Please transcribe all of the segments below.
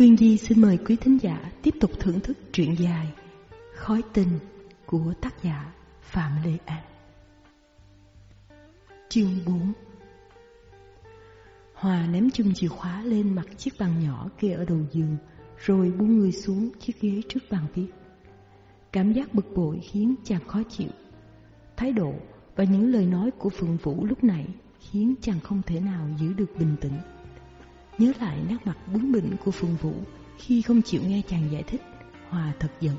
Quyên Di xin mời quý thính giả tiếp tục thưởng thức truyện dài Khói tình của tác giả Phạm Lê An. Chương 4 Hòa ném chung chìa khóa lên mặt chiếc bàn nhỏ kia ở đầu giường, rồi buông người xuống chiếc ghế trước bàn viết. Cảm giác bực bội khiến chàng khó chịu. Thái độ và những lời nói của Phượng Vũ lúc nãy khiến chàng không thể nào giữ được bình tĩnh. Nhớ lại nét mặt bướng bỉnh của Phương Vũ khi không chịu nghe chàng giải thích, Hòa thật giận.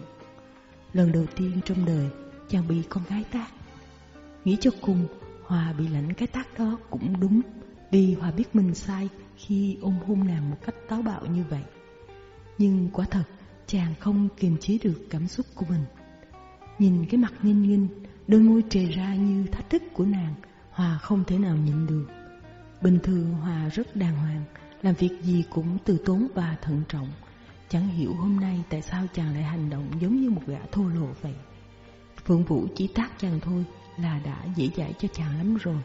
Lần đầu tiên trong đời, chàng bị con gái tác. Nghĩ cho cùng, Hòa bị lãnh cái tác đó cũng đúng, vì Hòa biết mình sai khi ôm hôn nàng một cách táo bạo như vậy. Nhưng quả thật, chàng không kiềm chế được cảm xúc của mình. Nhìn cái mặt nghinh nghinh, đôi môi trề ra như thách thức của nàng, Hòa không thể nào nhịn được. Bình thường Hòa rất đàng hoàng, làm việc gì cũng từ tốn và thận trọng. Chẳng hiểu hôm nay tại sao chàng lại hành động giống như một gã thô lộ vậy. Phượng Vũ chỉ tác chàng thôi là đã dễ dãi cho chàng lắm rồi.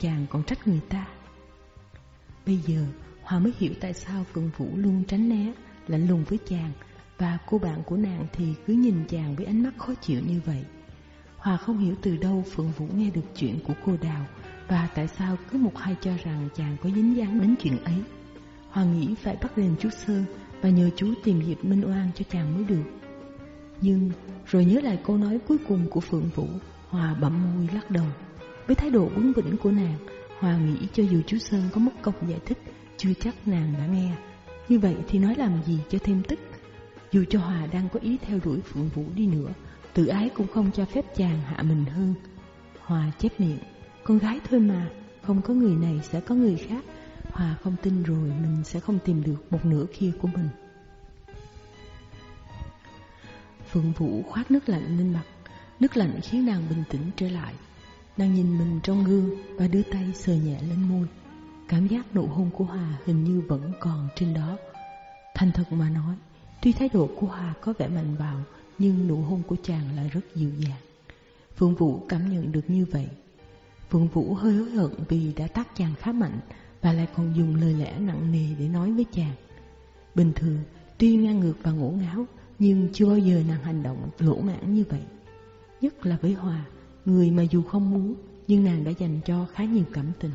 Chàng còn trách người ta. Bây giờ Hòa mới hiểu tại sao Phượng Vũ luôn tránh né, lạnh lùng với chàng và cô bạn của nàng thì cứ nhìn chàng với ánh mắt khó chịu như vậy. Hòa không hiểu từ đâu Phượng Vũ nghe được chuyện của cô Đào và tại sao cứ một hai cho rằng chàng có dính dáng đến chuyện ấy. Hòa nghĩ phải bắt đền chú Sơn và nhờ chú tìm dịp minh oan cho chàng mới được. Nhưng rồi nhớ lại câu nói cuối cùng của Phượng Vũ, Hòa bậm môi lắc đầu. Với thái độ bướng bỉnh của nàng, Hòa nghĩ cho dù chú Sơn có mất công giải thích, chưa chắc nàng đã nghe. Như vậy thì nói làm gì cho thêm tức. Dù cho Hòa đang có ý theo đuổi Phượng Vũ đi nữa, tự ái cũng không cho phép chàng hạ mình hơn. Hòa chép miệng, con gái thôi mà, không có người này sẽ có người khác. Hòa không tin rồi mình sẽ không tìm được một nửa kia của mình. Phượng Vũ khoát nước lạnh lên mặt, nước lạnh khiến nàng bình tĩnh trở lại. Nàng nhìn mình trong gương và đưa tay sờ nhẹ lên môi. Cảm giác nụ hôn của Hòa hình như vẫn còn trên đó. Thành thật mà nói, tuy thái độ của Hòa có vẻ mạnh bạo, nhưng nụ hôn của chàng lại rất dịu dàng. Phượng Vũ cảm nhận được như vậy. Phượng Vũ hơi hối hận vì đã tác chàng khá mạnh và lại còn dùng lời lẽ nặng nề để nói với chàng. Bình thường, tuy ngang ngược và ngổ ngáo, nhưng chưa bao giờ nàng hành động lỗ mãn như vậy. Nhất là với Hòa, người mà dù không muốn, nhưng nàng đã dành cho khá nhiều cảm tình.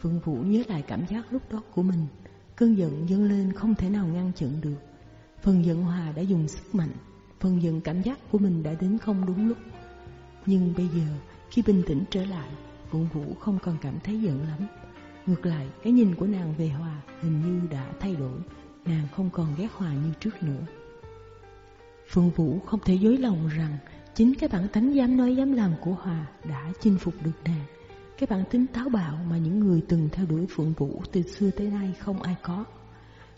Phượng Vũ nhớ lại cảm giác lúc đó của mình, cơn giận dâng lên không thể nào ngăn chặn được. Phần giận Hòa đã dùng sức mạnh, phần giận cảm giác của mình đã đến không đúng lúc. Nhưng bây giờ, khi bình tĩnh trở lại, Phượng Vũ không còn cảm thấy giận lắm. Ngược lại, cái nhìn của nàng về Hòa hình như đã thay đổi, nàng không còn ghét Hòa như trước nữa. Phương Vũ không thể dối lòng rằng chính cái bản tính dám nói dám làm của Hòa đã chinh phục được nàng. Cái bản tính táo bạo mà những người từng theo đuổi Phượng Vũ từ xưa tới nay không ai có.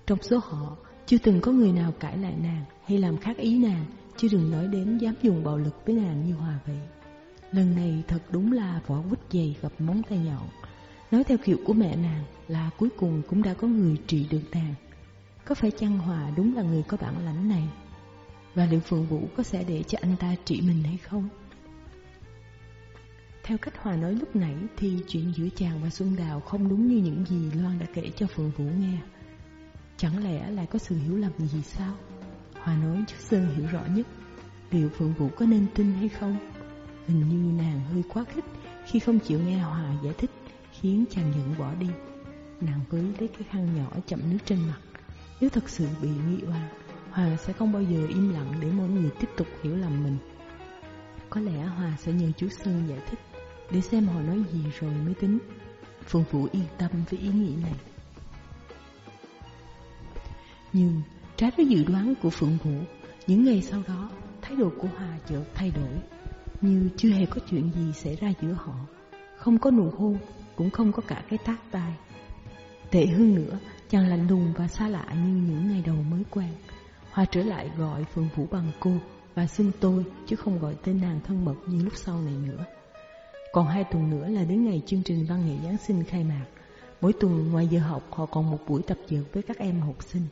Trong số họ, chưa từng có người nào cãi lại nàng hay làm khác ý nàng, chứ đừng nói đến dám dùng bạo lực với nàng như Hòa vậy. Lần này thật đúng là vỏ quýt dày gặp móng tay nhọn. Nói theo kiểu của mẹ nàng là cuối cùng cũng đã có người trị được nàng. Có phải chăng Hòa đúng là người có bản lãnh này? Và liệu Phượng Vũ có sẽ để cho anh ta trị mình hay không? Theo cách Hòa nói lúc nãy thì chuyện giữa chàng và Xuân Đào không đúng như những gì Loan đã kể cho Phượng Vũ nghe. Chẳng lẽ lại có sự hiểu lầm gì sao? Hòa nói trước Sơn hiểu rõ nhất. Liệu Phượng Vũ có nên tin hay không? Hình như nàng hơi quá khích khi không chịu nghe Hòa giải thích khiến chàng nhận bỏ đi. Nàng với lấy cái khăn nhỏ chậm nước trên mặt. Nếu thật sự bị nghi oan, Hòa sẽ không bao giờ im lặng để mọi người tiếp tục hiểu lầm mình. Có lẽ Hòa sẽ nhờ chú Sơn giải thích để xem họ nói gì rồi mới tính. Phương Vũ yên tâm với ý nghĩ này. Nhưng trái với dự đoán của Phượng Vũ, những ngày sau đó, thái độ của Hòa chợt thay đổi, như chưa hề có chuyện gì xảy ra giữa họ, không có nụ hôn, cũng không có cả cái tác tài Tệ hơn nữa, chàng lạnh lùng và xa lạ như những ngày đầu mới quen. Hoa trở lại gọi Phượng Vũ bằng cô và xin tôi chứ không gọi tên nàng thân mật như lúc sau này nữa. Còn hai tuần nữa là đến ngày chương trình văn nghệ Giáng sinh khai mạc. Mỗi tuần ngoài giờ học họ còn một buổi tập dượt với các em học sinh.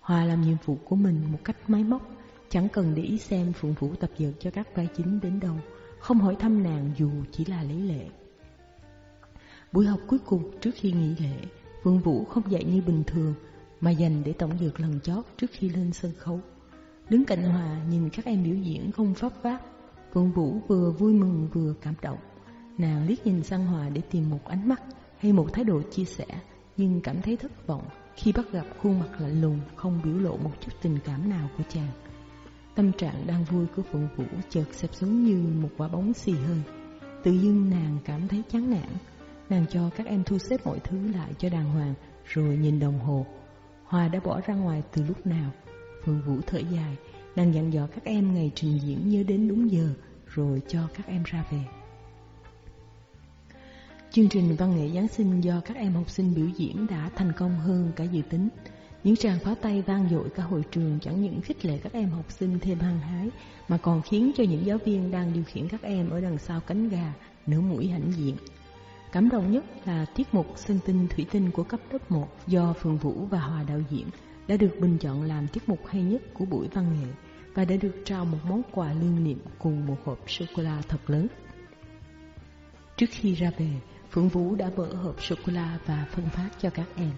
Hoa làm nhiệm vụ của mình một cách máy móc, chẳng cần để ý xem Phượng Vũ tập dượt cho các vai chính đến đâu, không hỏi thăm nàng dù chỉ là lấy lệ. Buổi học cuối cùng trước khi nghỉ lễ, phương Vũ không dạy như bình thường mà dành để tổng dược lần chót trước khi lên sân khấu. Đứng cạnh Hòa nhìn các em biểu diễn không pháp pháp, phương Vũ vừa vui mừng vừa cảm động. Nàng liếc nhìn sang Hòa để tìm một ánh mắt hay một thái độ chia sẻ, nhưng cảm thấy thất vọng khi bắt gặp khuôn mặt lạnh lùng không biểu lộ một chút tình cảm nào của chàng. Tâm trạng đang vui của Phượng Vũ chợt xẹp xuống như một quả bóng xì hơi. Tự dưng nàng cảm thấy chán nản. Nàng cho các em thu xếp mọi thứ lại cho đàng hoàng, rồi nhìn đồng hồ. Hòa đã bỏ ra ngoài từ lúc nào. Phương Vũ thở dài, nàng dặn dò các em ngày trình diễn nhớ đến đúng giờ, rồi cho các em ra về. Chương trình văn nghệ Giáng sinh do các em học sinh biểu diễn đã thành công hơn cả dự tính. Những tràng pháo tay vang dội cả hội trường chẳng những khích lệ các em học sinh thêm hăng hái, mà còn khiến cho những giáo viên đang điều khiển các em ở đằng sau cánh gà nở mũi hãnh diện. Cảm động nhất là tiết mục Sinh Tinh Thủy Tinh của cấp lớp 1 do phương Vũ và Hòa đạo diễn đã được bình chọn làm tiết mục hay nhất của buổi văn nghệ và đã được trao một món quà lưu niệm cùng một hộp sô-cô-la thật lớn. Trước khi ra về, Phượng Vũ đã mở hộp sô-cô-la và phân phát cho các em.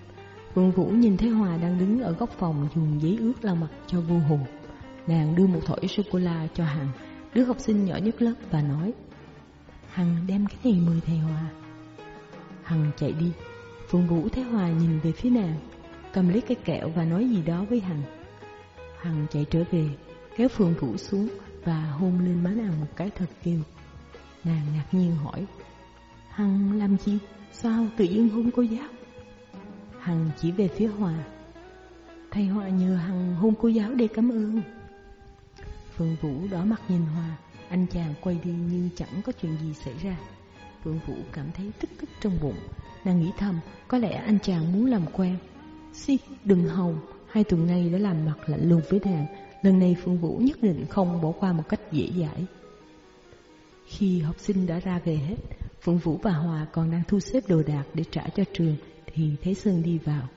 Phượng Vũ nhìn thấy Hòa đang đứng ở góc phòng dùng giấy ướt lau mặt cho vô hồn. Nàng đưa một thỏi sô-cô-la cho Hằng, đứa học sinh nhỏ nhất lớp và nói Hằng đem cái này mời thầy Hòa. Hằng chạy đi, Phượng Vũ thấy Hòa nhìn về phía nàng, cầm lấy cái kẹo và nói gì đó với Hằng. Hằng chạy trở về, kéo Phượng Vũ xuống và hôn lên má nàng một cái thật kêu. Nàng ngạc nhiên hỏi, Hằng làm gì? Sao tự nhiên hôn cô giáo? Hằng chỉ về phía Hòa. Thầy Hòa nhờ Hằng hôn cô giáo để cảm ơn. Phượng Vũ đỏ mặt nhìn Hòa, anh chàng quay đi như chẳng có chuyện gì xảy ra. Phương Vũ cảm thấy tức tức trong bụng. Nàng nghĩ thầm, có lẽ anh chàng muốn làm quen. Si, đừng hòng, hai tuần nay đã làm mặt lạnh lùng với nàng. Lần này Phương Vũ nhất định không bỏ qua một cách dễ dãi. Khi học sinh đã ra về hết, Phương Vũ và Hòa còn đang thu xếp đồ đạc để trả cho trường thì thấy Sơn đi vào.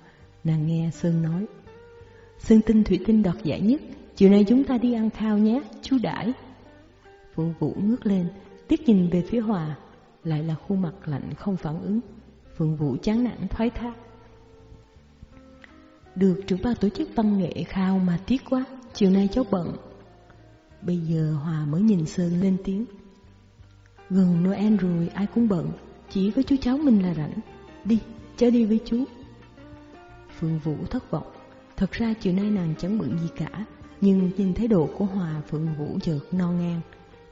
Nàng nghe Sơn nói Sơn tinh thủy tinh đoạt giải nhất Chiều nay chúng ta đi ăn khao nhé, chú đãi Phương Vũ ngước lên Tiếc nhìn về phía Hòa lại là khuôn mặt lạnh không phản ứng. Phượng Vũ chán nản thoái thác. Được trưởng ban tổ chức văn nghệ khao mà tiếc quá Chiều nay cháu bận. Bây giờ Hòa mới nhìn Sơn lên tiếng. Gần Noel rồi ai cũng bận Chỉ có chú cháu mình là rảnh. Đi, cháu đi với chú. Phương Vũ thất vọng. Thật ra chiều nay nàng chẳng bận gì cả Nhưng nhìn thái độ của Hòa Phượng Vũ chợt no ngang.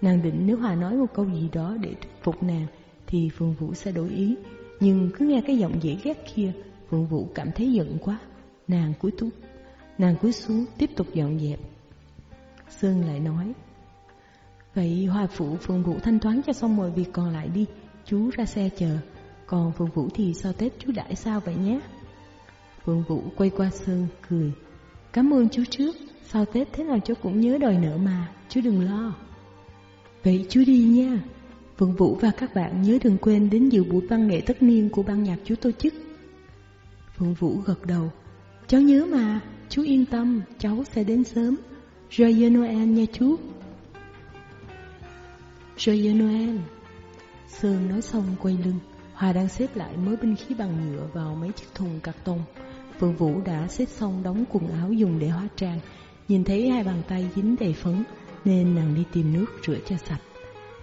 Nàng định nếu Hòa nói một câu gì đó để thuyết phục nàng thì Phương Vũ sẽ đổi ý. Nhưng cứ nghe cái giọng dễ ghét kia Phương Vũ cảm thấy giận quá. Nàng cúi túc Nàng cúi xuống, tiếp tục dọn dẹp. Sơn lại nói, Vậy Hòa Phụ Phương Vũ thanh toán cho xong mọi việc còn lại đi. Chú ra xe chờ. Còn Phương Vũ thì sau Tết chú đãi sao vậy nhé. Phương Vũ quay qua Sơn, cười. Cảm ơn chú trước. Sau Tết thế nào chú cũng nhớ đòi nợ mà. Chú đừng lo. Vậy chú đi nha. Phượng Vũ và các bạn nhớ đừng quên đến dự buổi văn nghệ tất niên của ban nhạc chú tổ chức. Phượng Vũ gật đầu. Cháu nhớ mà, Chú yên tâm, Cháu sẽ đến sớm. Joyeux Noel nha chú. Joyeux Noel. Sơn nói xong quay lưng. Hòa đang xếp lại mớ binh khí bằng nhựa vào mấy chiếc thùng cạc tông. Phượng Vũ đã xếp xong đóng quần áo dùng để hóa trang. Nhìn thấy hai bàn tay dính đầy phấn, Nên nàng đi tìm nước rửa cho sạch.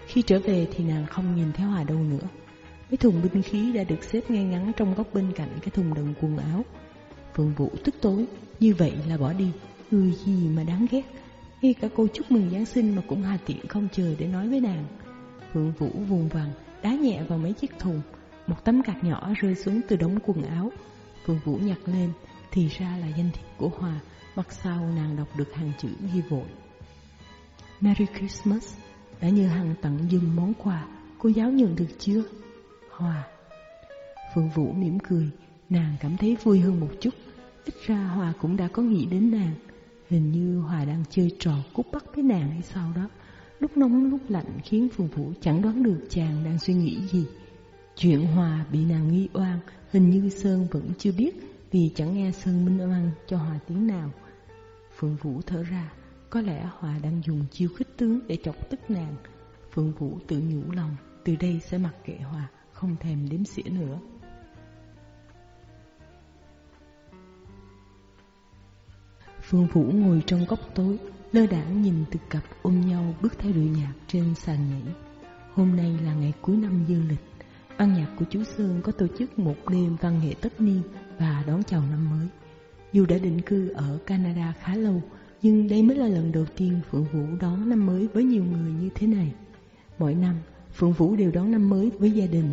Khi trở về thì nàng không nhìn thấy Hòa đâu nữa. Mấy thùng binh khí đã được xếp ngay ngắn trong góc bên cạnh cái thùng đựng quần áo. Phượng Vũ tức tối, Như vậy là bỏ đi. Người gì mà đáng ghét. Ngay cả cô chúc mừng Giáng sinh mà cũng hà tiện không chờ để nói với nàng. Phượng Vũ vùng vằng, Đá nhẹ vào mấy chiếc thùng. Một tấm cạc nhỏ rơi xuống từ đống quần áo. Phượng Vũ nhặt lên, Thì ra là danh thiếp của Hòa Mặt sau nàng đọc được hàng chữ ghi vội. Merry Christmas. Đã như Hằng tặng dùm món quà Cô giáo nhận được chưa? Hòa Phương Vũ mỉm cười, Nàng cảm thấy vui hơn một chút. Ít ra Hòa cũng đã có nghĩ đến nàng. Hình như Hòa đang chơi trò cút bắt với nàng hay sao đó. Lúc nóng, lúc lạnh khiến Phương Vũ chẳng đoán được chàng đang suy nghĩ gì. Chuyện Hòa bị nàng nghi oan, Hình như Sơn vẫn chưa biết, Vì chẳng nghe Sơn minh oan cho Hòa tiếng nào. Phương Vũ thở ra. Có lẽ Hòa đang dùng chiêu khích tướng để chọc tức nàng Phương Vũ tự nhủ lòng Từ đây sẽ mặc kệ Hòa Không thèm đếm xỉa nữa Phương Vũ ngồi trong góc tối, lơ đãng nhìn từ cặp ôm nhau bước theo đội nhạc trên sàn nhảy. Hôm nay là ngày cuối năm dương lịch, ban nhạc của chú Sơn có tổ chức một đêm văn nghệ tất niên và đón chào năm mới. Dù đã định cư ở Canada khá lâu, nhưng đây mới là lần đầu tiên Phượng Vũ đón năm mới với nhiều người như thế này. Mỗi năm, Phượng Vũ đều đón năm mới với gia đình.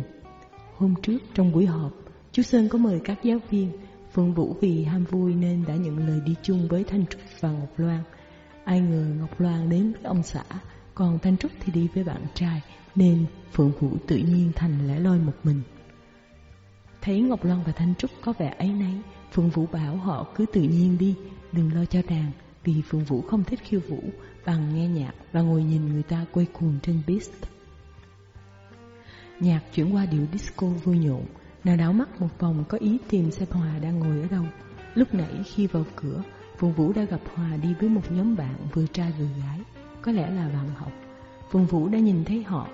Hôm trước trong buổi họp, chú Sơn có mời các giáo viên. Phượng Vũ vì ham vui nên đã nhận lời đi chung với Thanh Trúc và Ngọc Loan. Ai ngờ Ngọc Loan đến với ông xã, còn Thanh Trúc thì đi với bạn trai, nên Phượng Vũ tự nhiên thành lẻ loi một mình. Thấy Ngọc Loan và Thanh Trúc có vẻ ấy nấy, Phượng Vũ bảo họ cứ tự nhiên đi, đừng lo cho đàn vì phương Vũ không thích khiêu vũ bằng nghe nhạc và ngồi nhìn người ta quay cuồng trên beat. Nhạc chuyển qua điệu disco vui nhộn, nàng đảo mắt một vòng có ý tìm xem Hòa đang ngồi ở đâu. Lúc nãy khi vào cửa, phương Vũ đã gặp Hòa đi với một nhóm bạn vừa trai vừa gái, có lẽ là bạn học. phương Vũ đã nhìn thấy họ,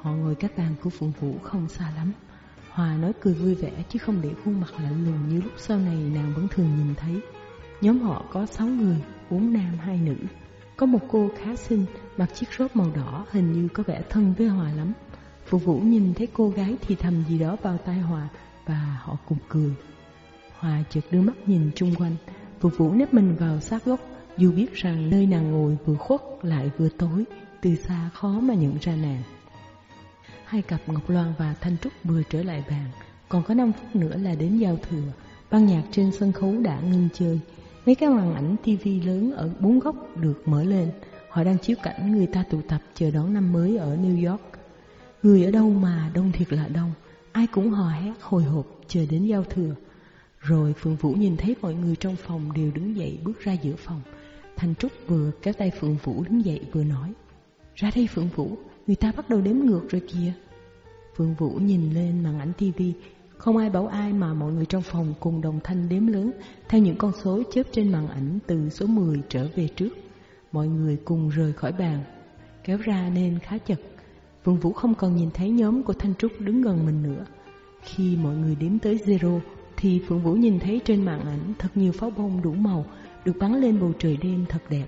họ ngồi cách bàn của phương Vũ không xa lắm. Hòa nói cười vui vẻ chứ không để khuôn mặt lạnh lùng như lúc sau này nàng vẫn thường nhìn thấy. Nhóm họ có 6 người, bốn nam hai nữ. Có một cô khá xinh, mặc chiếc rốt màu đỏ, hình như có vẻ thân với Hòa lắm. Phụ Vũ nhìn thấy cô gái thì thầm gì đó vào tai Hòa và họ cùng cười. Hòa chợt đưa mắt nhìn chung quanh, Phụ Vũ nếp mình vào sát gốc, dù biết rằng nơi nàng ngồi vừa khuất lại vừa tối, từ xa khó mà nhận ra nàng. Hai cặp Ngọc Loan và Thanh Trúc vừa trở lại bàn, còn có 5 phút nữa là đến giao thừa. Ban nhạc trên sân khấu đã ngưng chơi, mấy cái màn ảnh tivi lớn ở bốn góc được mở lên. Họ đang chiếu cảnh người ta tụ tập chờ đón năm mới ở New York. Người ở đâu mà đông thiệt là đông, ai cũng hò hét hồi hộp chờ đến giao thừa. Rồi Phượng Vũ nhìn thấy mọi người trong phòng đều đứng dậy bước ra giữa phòng. Thành Trúc vừa kéo tay Phượng Vũ đứng dậy vừa nói. Ra đây Phượng Vũ, người ta bắt đầu đếm ngược rồi kìa. Phượng Vũ nhìn lên màn ảnh tivi, không ai bảo ai mà mọi người trong phòng cùng đồng thanh đếm lớn theo những con số chớp trên màn ảnh từ số 10 trở về trước. Mọi người cùng rời khỏi bàn, kéo ra nên khá chật. Vương Vũ không còn nhìn thấy nhóm của Thanh Trúc đứng gần mình nữa. Khi mọi người đếm tới zero, thì Phượng Vũ nhìn thấy trên màn ảnh thật nhiều pháo bông đủ màu được bắn lên bầu trời đêm thật đẹp.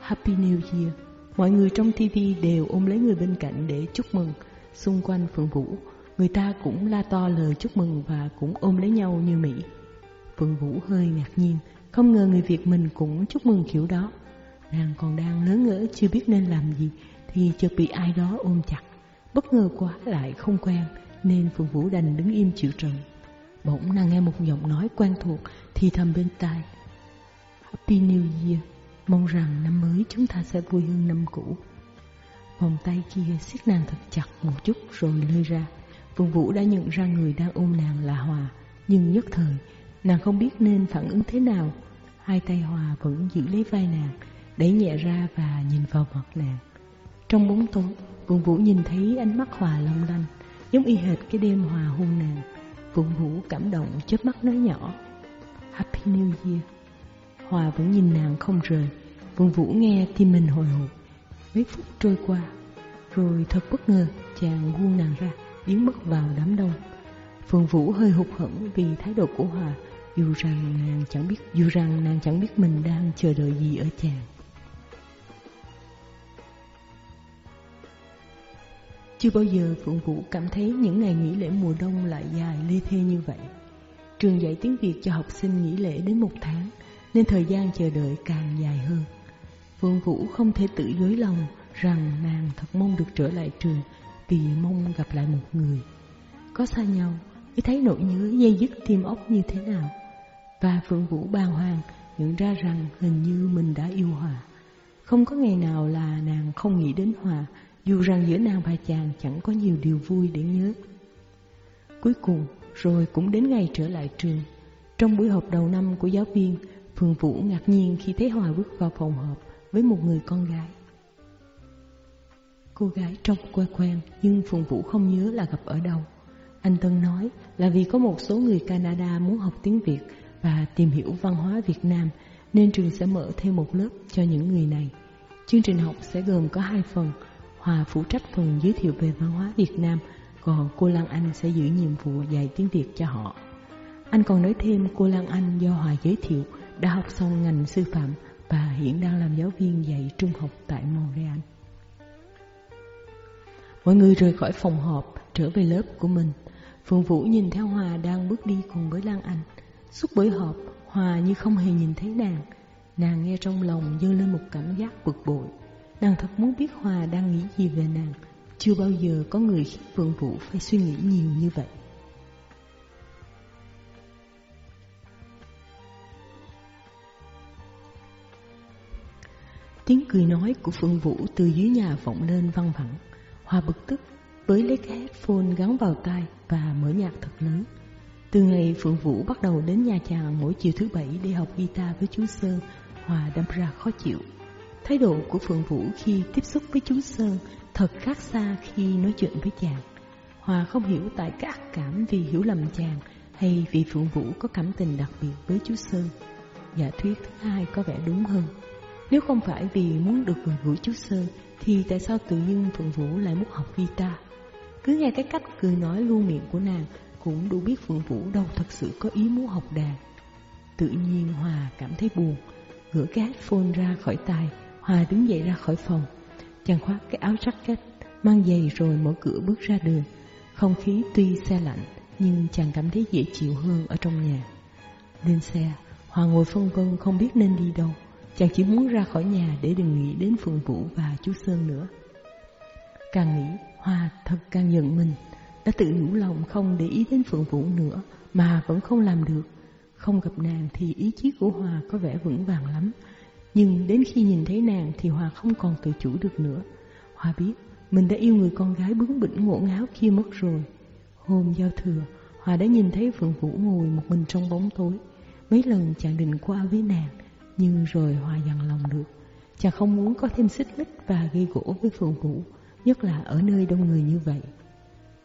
Happy New Year! Mọi người trong TV đều ôm lấy người bên cạnh để chúc mừng. Xung quanh Phượng Vũ, người ta cũng la to lời chúc mừng và cũng ôm lấy nhau như Mỹ. phương Vũ hơi ngạc nhiên, không ngờ người Việt mình cũng chúc mừng kiểu đó. Nàng còn đang lớn ngỡ chưa biết nên làm gì thì chợt bị ai đó ôm chặt. Bất ngờ quá lại không quen nên phương Vũ đành đứng im chịu trận. Bỗng nàng nghe một giọng nói quen thuộc thì thầm bên tai. Happy New Year, mong rằng năm mới chúng ta sẽ vui hơn năm cũ. Vòng tay kia siết nàng thật chặt một chút rồi lơi ra. Phương Vũ đã nhận ra người đang ôm nàng là Hòa, nhưng nhất thời, nàng không biết nên phản ứng thế nào. Hai tay Hòa vẫn giữ lấy vai nàng, đẩy nhẹ ra và nhìn vào mặt nàng. Trong bóng tối, Phương Vũ nhìn thấy ánh mắt Hòa long lanh, giống y hệt cái đêm Hòa hôn nàng. Phương Vũ cảm động chớp mắt nói nhỏ, Happy New Year. Hòa vẫn nhìn nàng không rời, Phương Vũ nghe tim mình hồi hộp. Mấy phút trôi qua, rồi thật bất ngờ chàng buông nàng ra, biến mất vào đám đông. Phương Vũ hơi hụt hẫng vì thái độ của Hòa, dù rằng nàng chẳng biết dù rằng nàng chẳng biết mình đang chờ đợi gì ở chàng. Chưa bao giờ Phượng Vũ cảm thấy những ngày nghỉ lễ mùa đông lại dài lê thê như vậy. Trường dạy tiếng Việt cho học sinh nghỉ lễ đến một tháng, nên thời gian chờ đợi càng dài hơn. Phượng Vũ không thể tự dối lòng rằng nàng thật mong được trở lại trường vì mong gặp lại một người. Có xa nhau, mới thấy nỗi nhớ dây dứt tim óc như thế nào. Và Phượng Vũ bàng hoàng nhận ra rằng hình như mình đã yêu Hòa. Không có ngày nào là nàng không nghĩ đến Hòa, dù rằng giữa nàng và chàng chẳng có nhiều điều vui để nhớ. Cuối cùng, rồi cũng đến ngày trở lại trường. Trong buổi họp đầu năm của giáo viên, Phượng Vũ ngạc nhiên khi thấy Hòa bước vào phòng họp với một người con gái. Cô gái trông quen quen nhưng Phùng Vũ không nhớ là gặp ở đâu. Anh Tân nói là vì có một số người Canada muốn học tiếng Việt và tìm hiểu văn hóa Việt Nam nên trường sẽ mở thêm một lớp cho những người này. Chương trình học sẽ gồm có hai phần, Hòa phụ trách phần giới thiệu về văn hóa Việt Nam, còn cô Lan Anh sẽ giữ nhiệm vụ dạy tiếng Việt cho họ. Anh còn nói thêm cô Lan Anh do Hòa giới thiệu đã học xong ngành sư phạm và hiện đang làm giáo viên dạy trung học tại Montreal. Mọi người rời khỏi phòng họp, trở về lớp của mình. Phương Vũ nhìn theo Hòa đang bước đi cùng với Lan Anh. Suốt buổi họp, Hòa như không hề nhìn thấy nàng. Nàng nghe trong lòng dâng lên một cảm giác bực bội. Nàng thật muốn biết Hòa đang nghĩ gì về nàng. Chưa bao giờ có người khiến Phương Vũ phải suy nghĩ nhiều như vậy. Tiếng cười nói của Phương Vũ từ dưới nhà vọng lên văng vẳng. Hòa bực tức, với lấy cái headphone gắn vào tai và mở nhạc thật lớn. Từ ngày Phượng Vũ bắt đầu đến nhà chàng mỗi chiều thứ bảy để học guitar với chú Sơn, Hòa đâm ra khó chịu. Thái độ của Phượng Vũ khi tiếp xúc với chú Sơn thật khác xa khi nói chuyện với chàng. Hòa không hiểu tại cái ác cảm vì hiểu lầm chàng hay vì Phượng Vũ có cảm tình đặc biệt với chú Sơn. Giả thuyết thứ hai có vẻ đúng hơn. Nếu không phải vì muốn được gần gũi chú Sơn thì tại sao tự nhiên Phượng Vũ lại muốn học guitar? Cứ nghe cái cách cười nói luôn miệng của nàng Cũng đủ biết Phượng Vũ đâu thật sự có ý muốn học đàn. Tự nhiên Hòa cảm thấy buồn Gỡ cái headphone ra khỏi tai Hòa đứng dậy ra khỏi phòng, Chàng khoác cái áo jacket, Mang giày rồi mở cửa bước ra đường. Không khí tuy xe lạnh, Nhưng chàng cảm thấy dễ chịu hơn ở trong nhà. Lên xe, Hòa ngồi phân vân không biết nên đi đâu. Chàng chỉ muốn ra khỏi nhà để đừng nghĩ đến Phượng Vũ và chú Sơn nữa. Càng nghĩ, Hoa thật càng giận mình, đã tự nhủ lòng không để ý đến Phượng Vũ nữa mà vẫn không làm được. Không gặp nàng thì ý chí của Hòa có vẻ vững vàng lắm, nhưng đến khi nhìn thấy nàng thì Hòa không còn tự chủ được nữa. Hòa biết mình đã yêu người con gái bướng bỉnh ngộ ngáo kia mất rồi. Hôm giao thừa, Hòa đã nhìn thấy Phượng Vũ ngồi một mình trong bóng tối. Mấy lần chàng định qua với nàng, nhưng rồi Hòa dần lòng được. Chàng không muốn có thêm xích mích và gây gỗ với Phượng Vũ, Nhất là ở nơi đông người như vậy.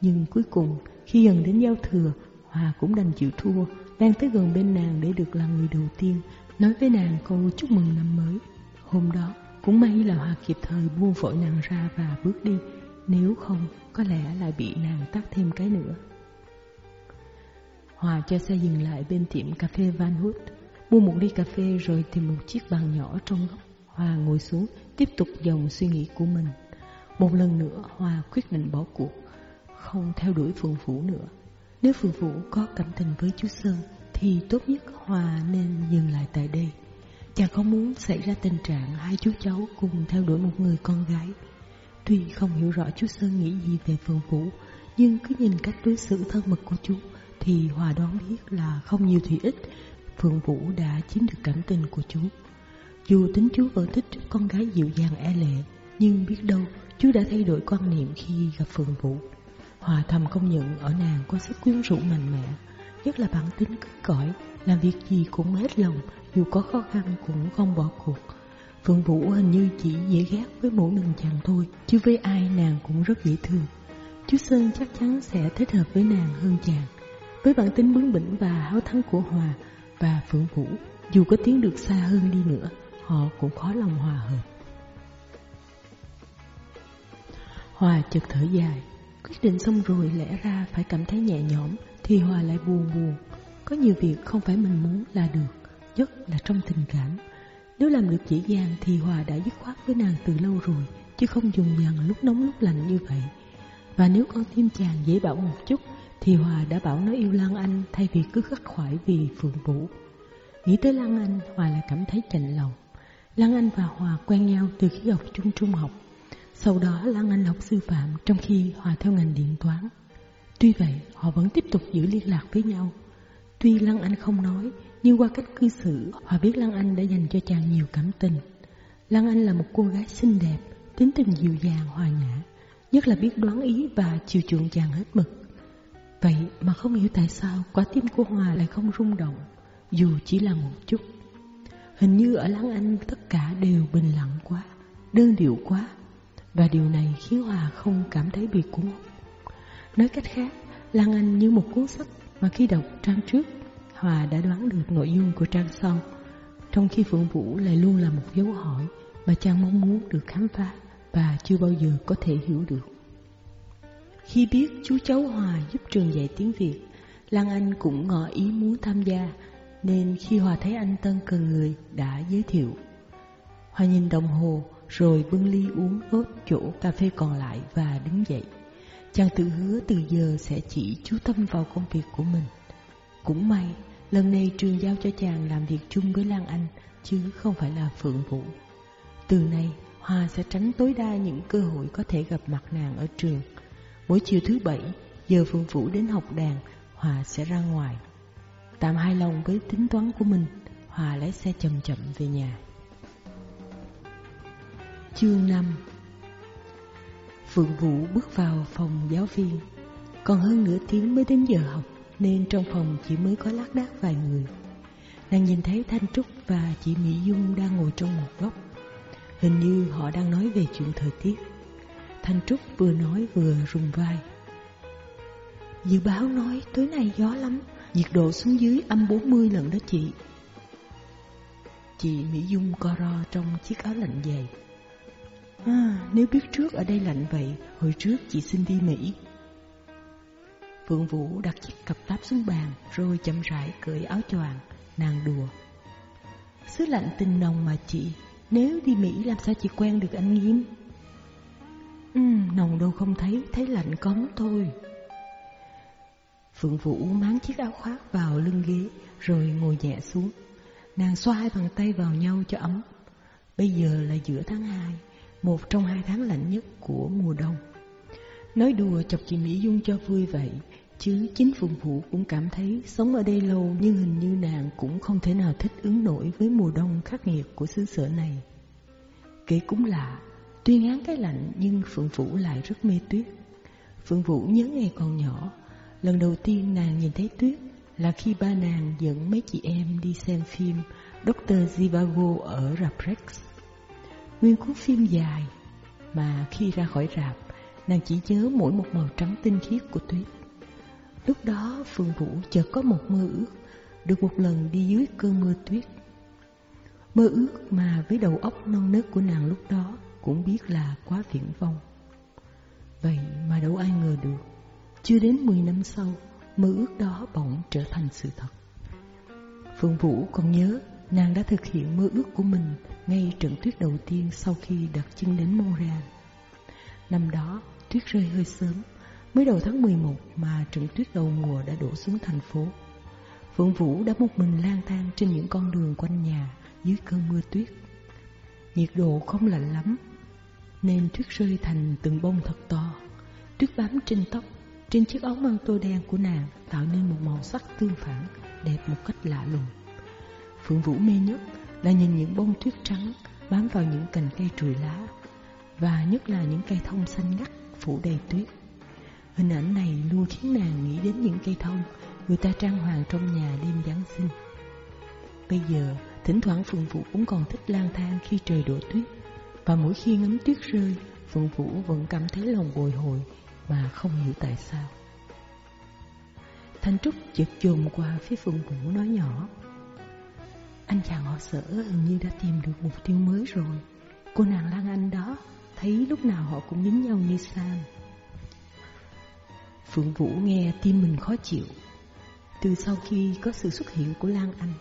Nhưng cuối cùng, khi gần đến giao thừa, Hòa cũng đành chịu thua, Đang tới gần bên nàng để được là người đầu tiên, Nói với nàng câu chúc mừng năm mới. Hôm đó, cũng may là Hòa kịp thời buông vội nàng ra và bước đi, Nếu không, có lẽ lại bị nàng tắt thêm cái nữa. Hòa cho xe dừng lại bên tiệm cà phê Van Hood Mua một ly cà phê rồi tìm một chiếc bàn nhỏ trong góc. Hòa ngồi xuống, tiếp tục dòng suy nghĩ của mình. Một lần nữa Hòa quyết định bỏ cuộc, Không theo đuổi Phượng Vũ nữa. Nếu Phượng Vũ có cảm tình với chú Sơn, Thì tốt nhất Hòa nên dừng lại tại đây. Chàng không muốn xảy ra tình trạng hai chú cháu cùng theo đuổi một người con gái. Tuy không hiểu rõ chú Sơn nghĩ gì về Phượng Vũ, Nhưng cứ nhìn cách đối xử thân mật của chú, Thì Hòa đoán biết là không nhiều thì ít Phương Vũ đã chiếm được cảm tình của chú. Dù tính chú vẫn thích con gái dịu dàng e lệ, nhưng biết đâu chú đã thay đổi quan niệm khi gặp Phương Vũ. Hòa thầm công nhận ở nàng có sức quyến rũ mạnh mẽ, nhất là bản tính cứng cỏi, làm việc gì cũng hết lòng, dù có khó khăn cũng không bỏ cuộc. Phương Vũ hình như chỉ dễ ghét với mỗi mình chàng thôi, chứ với ai nàng cũng rất dễ thương. Chú Sơn chắc chắn sẽ thích hợp với nàng hơn chàng. Với bản tính bướng bỉnh và háo thắng của Hòa, và Phượng Vũ, dù có tiến được xa hơn đi nữa, họ cũng khó lòng hòa hợp. Hòa chợt thở dài. Quyết định xong rồi lẽ ra phải cảm thấy nhẹ nhõm, thì Hòa lại buồn buồn. Có nhiều việc không phải mình muốn là được, nhất là trong tình cảm. Nếu làm được dễ dàng thì Hòa đã dứt khoát với nàng từ lâu rồi, chứ không dùng dần lúc nóng lúc lạnh như vậy. Và nếu con tim chàng dễ bảo một chút thì Hòa đã bảo nó yêu Lan Anh thay vì cứ khắc khoải vì Phượng Vũ. Nghĩ tới Lan Anh, Hòa lại cảm thấy chạnh lòng. Lan Anh và Hòa quen nhau từ khi học chung trung học. Sau đó Lan Anh học sư phạm trong khi Hòa theo ngành điện toán. Tuy vậy, họ vẫn tiếp tục giữ liên lạc với nhau. Tuy Lan Anh không nói, nhưng qua cách cư xử, Hòa biết Lan Anh đã dành cho chàng nhiều cảm tình. Lan Anh là một cô gái xinh đẹp, tính tình dịu dàng, hòa nhã, nhất là biết đoán ý và chiều chuộng chàng hết mực. Vậy mà không hiểu tại sao quả tim của Hòa lại không rung động, dù chỉ là một chút. Hình như ở Lăng Anh tất cả đều bình lặng quá, đơn điệu quá, và điều này khiến Hòa không cảm thấy bị cuốn Nói cách khác, Lan Anh như một cuốn sách mà khi đọc trang trước, Hòa đã đoán được nội dung của trang sau, trong khi Phượng Vũ lại luôn là một dấu hỏi mà chàng mong muốn được khám phá và chưa bao giờ có thể hiểu được. Khi biết chú cháu Hòa giúp trường dạy tiếng Việt, Lan Anh cũng ngỏ ý muốn tham gia. nên khi Hòa thấy anh Tân cần người đã giới thiệu. Hòa nhìn đồng hồ rồi bưng ly uống ớt chỗ cà phê còn lại và đứng dậy. Chàng tự hứa từ giờ sẽ chỉ chú tâm vào công việc của mình. Cũng may, lần này trường giao cho chàng làm việc chung với Lan Anh, chứ không phải là Phượng Vũ. Từ nay, Hòa sẽ tránh tối đa những cơ hội có thể gặp mặt nàng ở trường. Mỗi chiều thứ bảy, giờ phương Vũ đến học đàn, Hòa sẽ ra ngoài. Tạm hài lòng với tính toán của mình, Hòa lái xe chậm chậm về nhà. Chương 5 Phượng Vũ bước vào phòng giáo viên. Còn hơn nửa tiếng mới đến giờ học Nên trong phòng chỉ mới có lác đác vài người. Nàng nhìn thấy Thanh Trúc và chị Mỹ Dung đang ngồi trong một góc. Hình như họ đang nói về chuyện thời tiết. Thanh Trúc vừa nói vừa rung vai Dự báo nói tối nay gió lắm Nhiệt độ xuống dưới âm 40 lần đó chị Chị Mỹ Dung co ro trong chiếc áo lạnh dày À, nếu biết trước ở đây lạnh vậy, hồi trước chị xin đi Mỹ. Phượng Vũ đặt chiếc cặp táp xuống bàn, rồi chậm rãi cởi áo choàng, nàng đùa. Sứ lạnh tình nồng mà chị, nếu đi Mỹ làm sao chị quen được anh Nghiêm? Ừ, nồng đâu không thấy, thấy lạnh cống thôi. Phượng Vũ máng chiếc áo khoác vào lưng ghế, rồi ngồi nhẹ xuống. Nàng xoa hai bàn tay vào nhau cho ấm. Bây giờ là giữa tháng 2 một trong hai tháng lạnh nhất của mùa đông. Nói đùa chọc chị Mỹ Dung cho vui vậy, chứ chính Phượng Vũ cũng cảm thấy sống ở đây lâu nhưng hình như nàng cũng không thể nào thích ứng nổi với mùa đông khắc nghiệt của xứ sở này. Kể cũng lạ, tuy ngán cái lạnh nhưng Phượng Vũ lại rất mê tuyết. Phượng Vũ nhớ ngày còn nhỏ, lần đầu tiên nàng nhìn thấy tuyết là khi ba nàng dẫn mấy chị em đi xem phim Dr. Zivago ở rạp Rex. Nguyên cuốn phim dài Mà khi ra khỏi rạp Nàng chỉ nhớ mỗi một màu trắng tinh khiết của tuyết Lúc đó Phương Vũ chợt có một mơ ước Được một lần đi dưới cơn mưa tuyết Mơ ước mà với đầu óc non nớt của nàng lúc đó cũng biết là quá viễn vông Vậy mà đâu ai ngờ được Chưa đến 10 năm sau Mơ ước đó bỗng trở thành sự thật Phương Vũ còn nhớ Nàng đã thực hiện mơ ước của mình ngay trận tuyết đầu tiên sau khi đặt chân đến Montreal. Năm đó, tuyết rơi hơi sớm, mới đầu tháng 11 mà trận tuyết đầu mùa đã đổ xuống thành phố. Phương Vũ đã một mình lang thang trên những con đường quanh nhà dưới cơn mưa tuyết. Nhiệt độ không lạnh lắm, nên tuyết rơi thành từng bông thật to. Tuyết bám trên tóc, trên chiếc áo măng tô đen của nàng tạo nên một màu sắc tương phản, đẹp một cách lạ lùng. Phượng Vũ mê nhất là nhìn những bông tuyết trắng bám vào những cành cây trùi lá và nhất là những cây thông xanh ngắt phủ đầy tuyết. Hình ảnh này luôn khiến nàng nghĩ đến những cây thông người ta trang hoàng trong nhà đêm Giáng sinh. Bây giờ, thỉnh thoảng Phượng Vũ cũng còn thích lang thang khi trời đổ tuyết và mỗi khi ngắm tuyết rơi, Phượng Vũ vẫn cảm thấy lòng bồi hồi mà không hiểu tại sao. Thanh Trúc chợt chồm qua phía Phượng Vũ nói nhỏ anh chàng họ sở hình như đã tìm được mục tiêu mới rồi. Cô nàng Lan Anh đó Thấy lúc nào họ cũng dính nhau như Sam. Phượng Vũ nghe tim mình khó chịu. Từ sau khi có sự xuất hiện của Lan Anh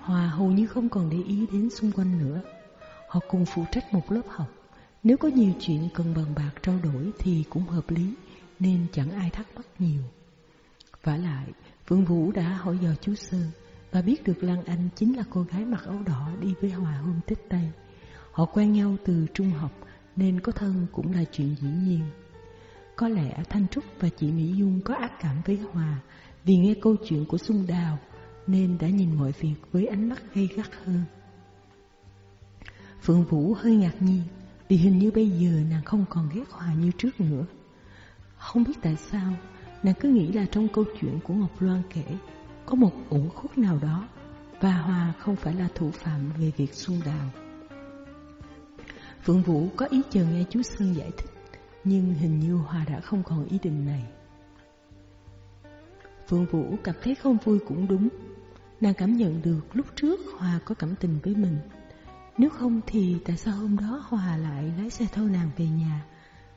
Hòa hầu như không còn để ý đến xung quanh nữa. Họ cùng phụ trách một lớp học Nếu có nhiều chuyện cần bàn bạc trao đổi thì cũng hợp lý, Nên chẳng ai thắc mắc nhiều vả lại, Vương Vũ đã hỏi dò chú Sơn và biết được Lan Anh chính là cô gái mặc áo đỏ đi với Hòa hôm Tết Tây. Họ quen nhau từ trung học, nên có thân cũng là chuyện dĩ nhiên. Có lẽ Thanh Trúc và chị Mỹ Dung có ác cảm với Hòa vì nghe câu chuyện của Xuân Đào, nên đã nhìn mọi việc với ánh mắt gây gắt hơn. Phượng Vũ hơi ngạc nhiên vì hình như bây giờ nàng không còn ghét Hòa như trước nữa. Không biết tại sao, nàng cứ nghĩ là trong câu chuyện của Ngọc Loan kể có một uẩn khúc nào đó và Hòa không phải là thủ phạm về việc xuân đào. Phượng Vũ có ý chờ nghe chú Sơn giải thích, nhưng hình như Hòa đã không còn ý định này. Phượng Vũ cảm thấy không vui cũng đúng. Nàng cảm nhận được lúc trước Hòa có cảm tình với mình. Nếu không thì tại sao hôm đó Hòa lại lái xe thâu nàng về nhà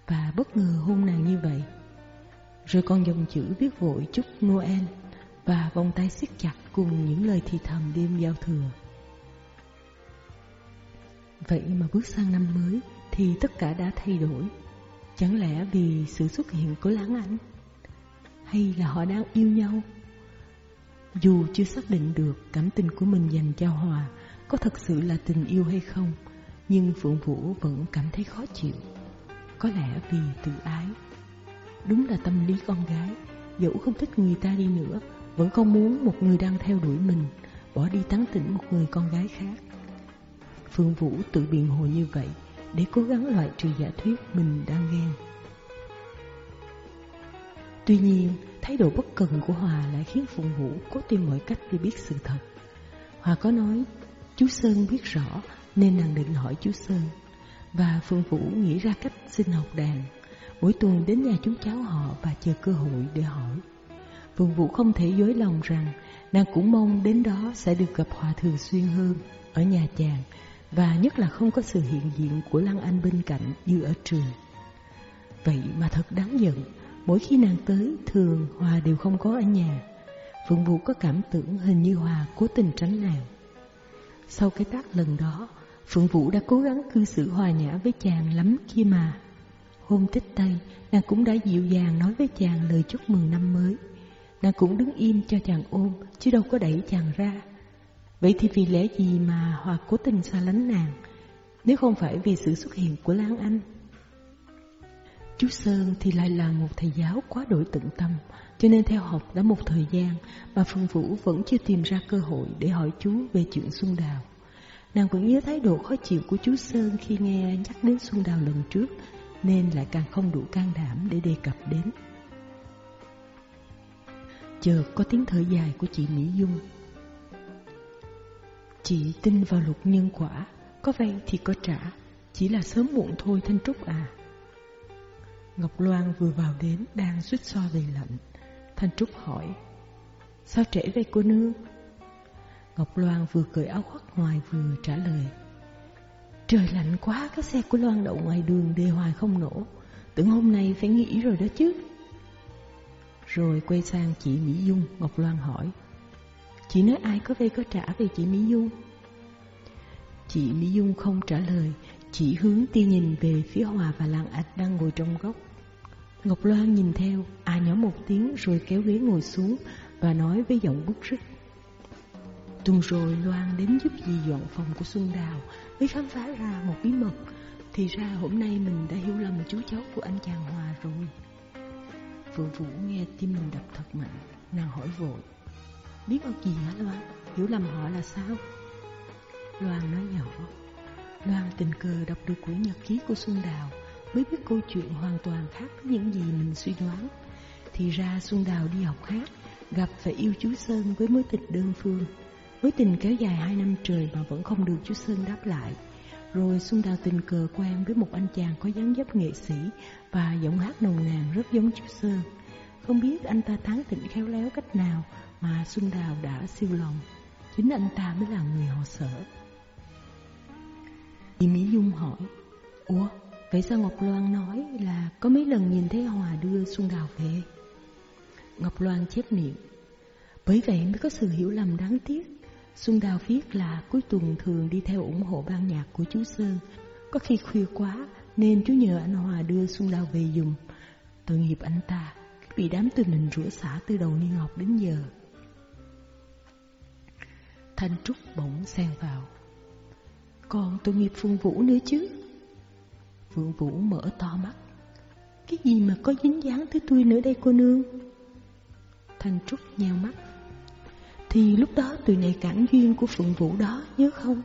và bất ngờ hôn nàng như vậy? Rồi còn dòng chữ viết vội chúc Noel và vòng tay siết chặt cùng những lời thì thầm đêm giao thừa. Vậy mà bước sang năm mới thì tất cả đã thay đổi. Chẳng lẽ vì sự xuất hiện của Lãng Anh? Hay là họ đang yêu nhau? Dù chưa xác định được cảm tình của mình dành cho Hòa có thật sự là tình yêu hay không, nhưng Phượng Vũ vẫn cảm thấy khó chịu. Có lẽ vì tự ái. Đúng là tâm lý con gái, dẫu không thích người ta đi nữa, vẫn không muốn một người đang theo đuổi mình, bỏ đi tán tỉnh một người con gái khác. Phương Vũ tự biện hộ như vậy để cố gắng loại trừ giả thuyết mình đang ghen. Tuy nhiên, thái độ bất cần của Hòa lại khiến Phượng Vũ cố tìm mọi cách để biết sự thật. Hòa có nói, chú Sơn biết rõ nên nàng định hỏi chú Sơn. Và Phương Vũ nghĩ ra cách xin học đàn, mỗi tuần đến nhà chú cháu họ và chờ cơ hội để hỏi. Phương Vũ không thể dối lòng rằng nàng cũng mong đến đó sẽ được gặp Hòa thường xuyên hơn ở nhà chàng và nhất là không có sự hiện diện của Lăng Anh bên cạnh như ở trường. Vậy mà thật đáng giận, mỗi khi nàng tới thường Hòa đều không có ở nhà. Phượng Vũ có cảm tưởng hình như Hòa cố tình tránh nàng. Sau cái tác lần đó, Phượng Vũ đã cố gắng cư xử hòa nhã với chàng lắm kia mà. Hôm Tết Tây, nàng cũng đã dịu dàng nói với chàng lời chúc mừng năm mới. Nàng cũng đứng im cho chàng ôm, chứ đâu có đẩy chàng ra. Vậy thì vì lẽ gì mà Hòa cố tình xa lánh nàng, nếu không phải vì sự xuất hiện của Lan Anh? Chú Sơn thì lại là một thầy giáo quá đổi tận tâm, cho nên theo học đã một thời gian mà Phương Vũ vẫn chưa tìm ra cơ hội để hỏi chú về chuyện Xuân Đào. Nàng vẫn nhớ thái độ khó chịu của chú Sơn khi nghe nhắc đến Xuân Đào lần trước, nên lại càng không đủ can đảm để đề cập đến. Chợt có tiếng thở dài của chị Mỹ Dung Chị tin vào luật nhân quả, có vay thì có trả, chỉ là sớm muộn thôi Thanh Trúc à. Ngọc Loan vừa vào đến đang suýt xoa về lạnh. Thanh Trúc hỏi, sao trễ vậy cô nương? Ngọc Loan vừa cởi áo khoác ngoài vừa trả lời. Trời lạnh quá, cái xe của Loan đậu ngoài đường đề hoài không nổ. Tưởng hôm nay phải nghỉ rồi đó chứ. Rồi quay sang chị Mỹ Dung, Ngọc Loan hỏi. Chị nói ai có vay có trả về chị Mỹ Dung Chị Mỹ Dung không trả lời Chỉ hướng tia nhìn về phía Hòa và Lan Ảch đang ngồi trong góc Ngọc Loan nhìn theo À nhỏ một tiếng rồi kéo ghế ngồi xuống Và nói với giọng bức rứt. Tuần rồi Loan đến giúp dì dọn phòng của Xuân Đào Mới khám phá ra một bí mật. Thì ra hôm nay mình đã hiểu lầm chú cháu của anh chàng Hòa rồi. Phượng Vũ nghe tim mình đập thật mạnh, Nàng hỏi vội. Biết ơn gì hả Loan? Hiểu lầm họ là sao? Loan nói nhỏ. Loan tình cờ đọc được quyển nhật ký của Xuân Đào. Mới biết câu chuyện hoàn toàn khác với những gì mình suy đoán Thì ra Xuân Đào đi học hát Gặp và yêu chú Sơn với mối tình đơn phương Mối tình kéo dài hai năm trời mà vẫn không được chú Sơn đáp lại Rồi Xuân Đào tình cờ quen với một anh chàng có dáng dấp nghệ sĩ Và giọng hát nồng nàn rất giống chú Sơn Không biết anh ta tán tỉnh khéo léo cách nào mà Xuân Đào đã siêu lòng. Chính anh ta mới là người họ sợ. Chị Mỹ Dung hỏi, Ủa, vậy sao Ngọc Loan nói là có mấy lần nhìn thấy Hòa đưa Xuân Đào về? Ngọc Loan chép miệng, bởi vậy mới có sự hiểu lầm đáng tiếc. Xuân Đào viết là cuối tuần thường đi theo ủng hộ ban nhạc của chú Sơn. Có khi khuya quá nên chú nhờ anh Hòa đưa Xuân Đào về dùng. Tội nghiệp anh ta, bị đám tình mình rửa xả từ đầu niên học đến giờ. Thanh Trúc bỗng xen vào Còn tội nghiệp Phương Vũ nữa chứ Phương Vũ mở to mắt. Cái gì mà có dính dáng tới tôi nữa đây, cô nương? Thanh Trúc nheo mắt. Thì lúc đó từ này cản duyên của Phượng Vũ đó, nhớ không?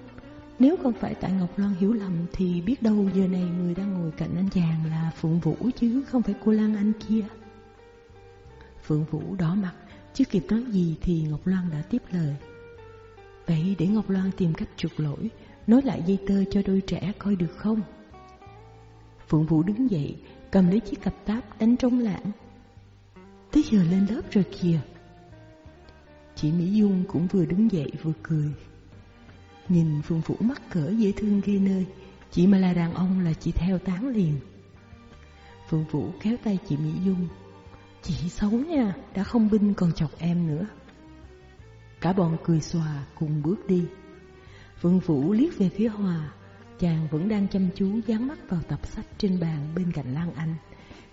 Nếu không phải tại Ngọc Loan hiểu lầm, Thì biết đâu giờ này người đang ngồi cạnh anh chàng là Phượng Vũ chứ không phải cô Lan Anh kia. Phượng Vũ đỏ mặt, Chưa kịp nói gì thì Ngọc Loan đã tiếp lời. Vậy để Ngọc Loan tìm cách chuộc lỗi, Nói lại dây tơ cho đôi trẻ coi được không? Phượng Vũ đứng dậy Cầm lấy chiếc cặp táp đánh trống lãng. Tới giờ lên lớp rồi kìa. Chị Mỹ Dung cũng vừa đứng dậy vừa cười. Nhìn Phượng Vũ mắc cỡ dễ thương ghê nơi Chị mà là đàn ông là chị theo tán liền. Phượng Vũ kéo tay chị Mỹ Dung. Chị xấu nha Đã không binh còn chọc em nữa. Cả bọn cười xòa cùng bước đi. Phượng Vũ liếc về phía Hòa, chàng vẫn đang chăm chú dán mắt vào tập sách trên bàn bên cạnh Lan Anh.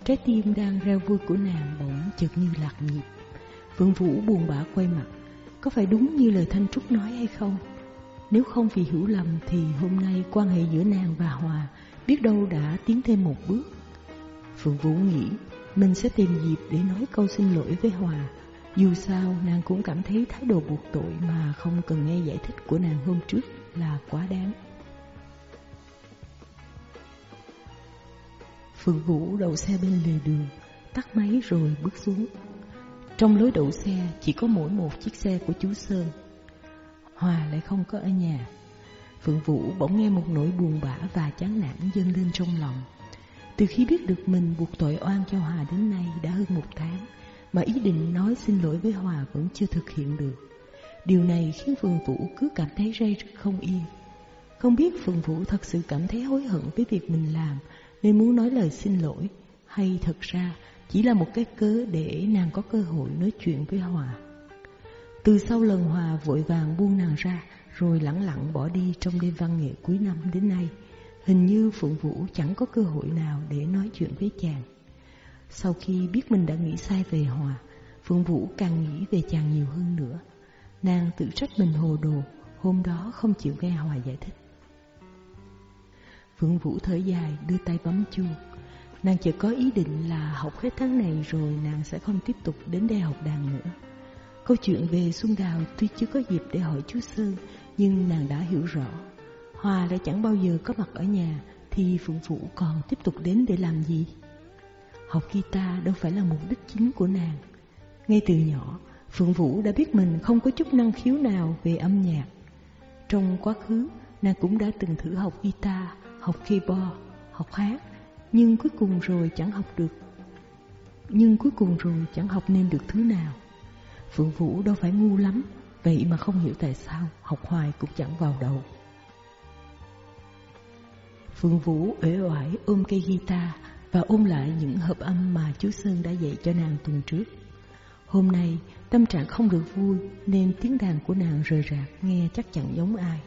Trái tim đang reo vui của nàng bỗng chợt như lạc nhịp. Vương Vũ buồn bã quay mặt, có phải đúng như lời Thanh Trúc nói hay không? Nếu không vì hiểu lầm thì hôm nay quan hệ giữa nàng và Hòa biết đâu đã tiến thêm một bước. Phượng Vũ nghĩ mình sẽ tìm dịp để nói câu xin lỗi với Hòa. Dù sao nàng cũng cảm thấy thái độ buộc tội mà không cần nghe giải thích của nàng hôm trước là quá đáng. Phượng Vũ đậu xe bên lề đường, tắt máy rồi bước xuống. Trong lối đậu xe chỉ có mỗi một chiếc xe của chú Sơn. Hòa lại không có ở nhà. Phượng Vũ bỗng nghe một nỗi buồn bã và chán nản dâng lên trong lòng. Từ khi biết được mình buộc tội oan cho Hòa đến nay đã hơn một tháng, mà ý định nói xin lỗi với Hòa vẫn chưa thực hiện được. Điều này khiến Phượng Vũ cứ cảm thấy ray rứt không yên. Không biết Phượng Vũ thật sự cảm thấy hối hận với việc mình làm nên muốn nói lời xin lỗi hay thật ra chỉ là một cái cớ để nàng có cơ hội nói chuyện với Hòa. Từ sau lần Hòa vội vàng buông nàng ra rồi lẳng lặng bỏ đi trong đêm văn nghệ cuối năm đến nay, hình như Phượng Vũ chẳng có cơ hội nào để nói chuyện với chàng. Sau khi biết mình đã nghĩ sai về Hòa, Phượng Vũ càng nghĩ về chàng nhiều hơn nữa. Nàng tự trách mình hồ đồ, hôm đó không chịu nghe Hòa giải thích. Phượng Vũ thở dài đưa tay bấm chuông. Nàng chợt có ý định là học hết tháng này rồi nàng sẽ không tiếp tục đến đây học đàn nữa. Câu chuyện về Xuân Đào tuy chưa có dịp để hỏi chú Sơn, nhưng nàng đã hiểu rõ. Hòa đã chẳng bao giờ có mặt ở nhà, thì Phượng Vũ còn tiếp tục đến để làm gì? Học guitar đâu phải là mục đích chính của nàng. Ngay từ nhỏ, Phượng Vũ đã biết mình không có chút năng khiếu nào về âm nhạc. Trong quá khứ, nàng cũng đã từng thử học guitar, học keyboard, học hát, nhưng cuối cùng rồi chẳng học được. Nhưng cuối cùng rồi chẳng học nên được thứ nào. Phượng Vũ đâu phải ngu lắm, vậy mà không hiểu tại sao học hoài cũng chẳng vào đầu. Phượng Vũ uể oải ôm cây guitar và ôm lại những hợp âm mà chú Sơn đã dạy cho nàng tuần trước. Hôm nay, tâm trạng không được vui nên tiếng đàn của nàng rời rạc nghe chắc chẳng giống ai.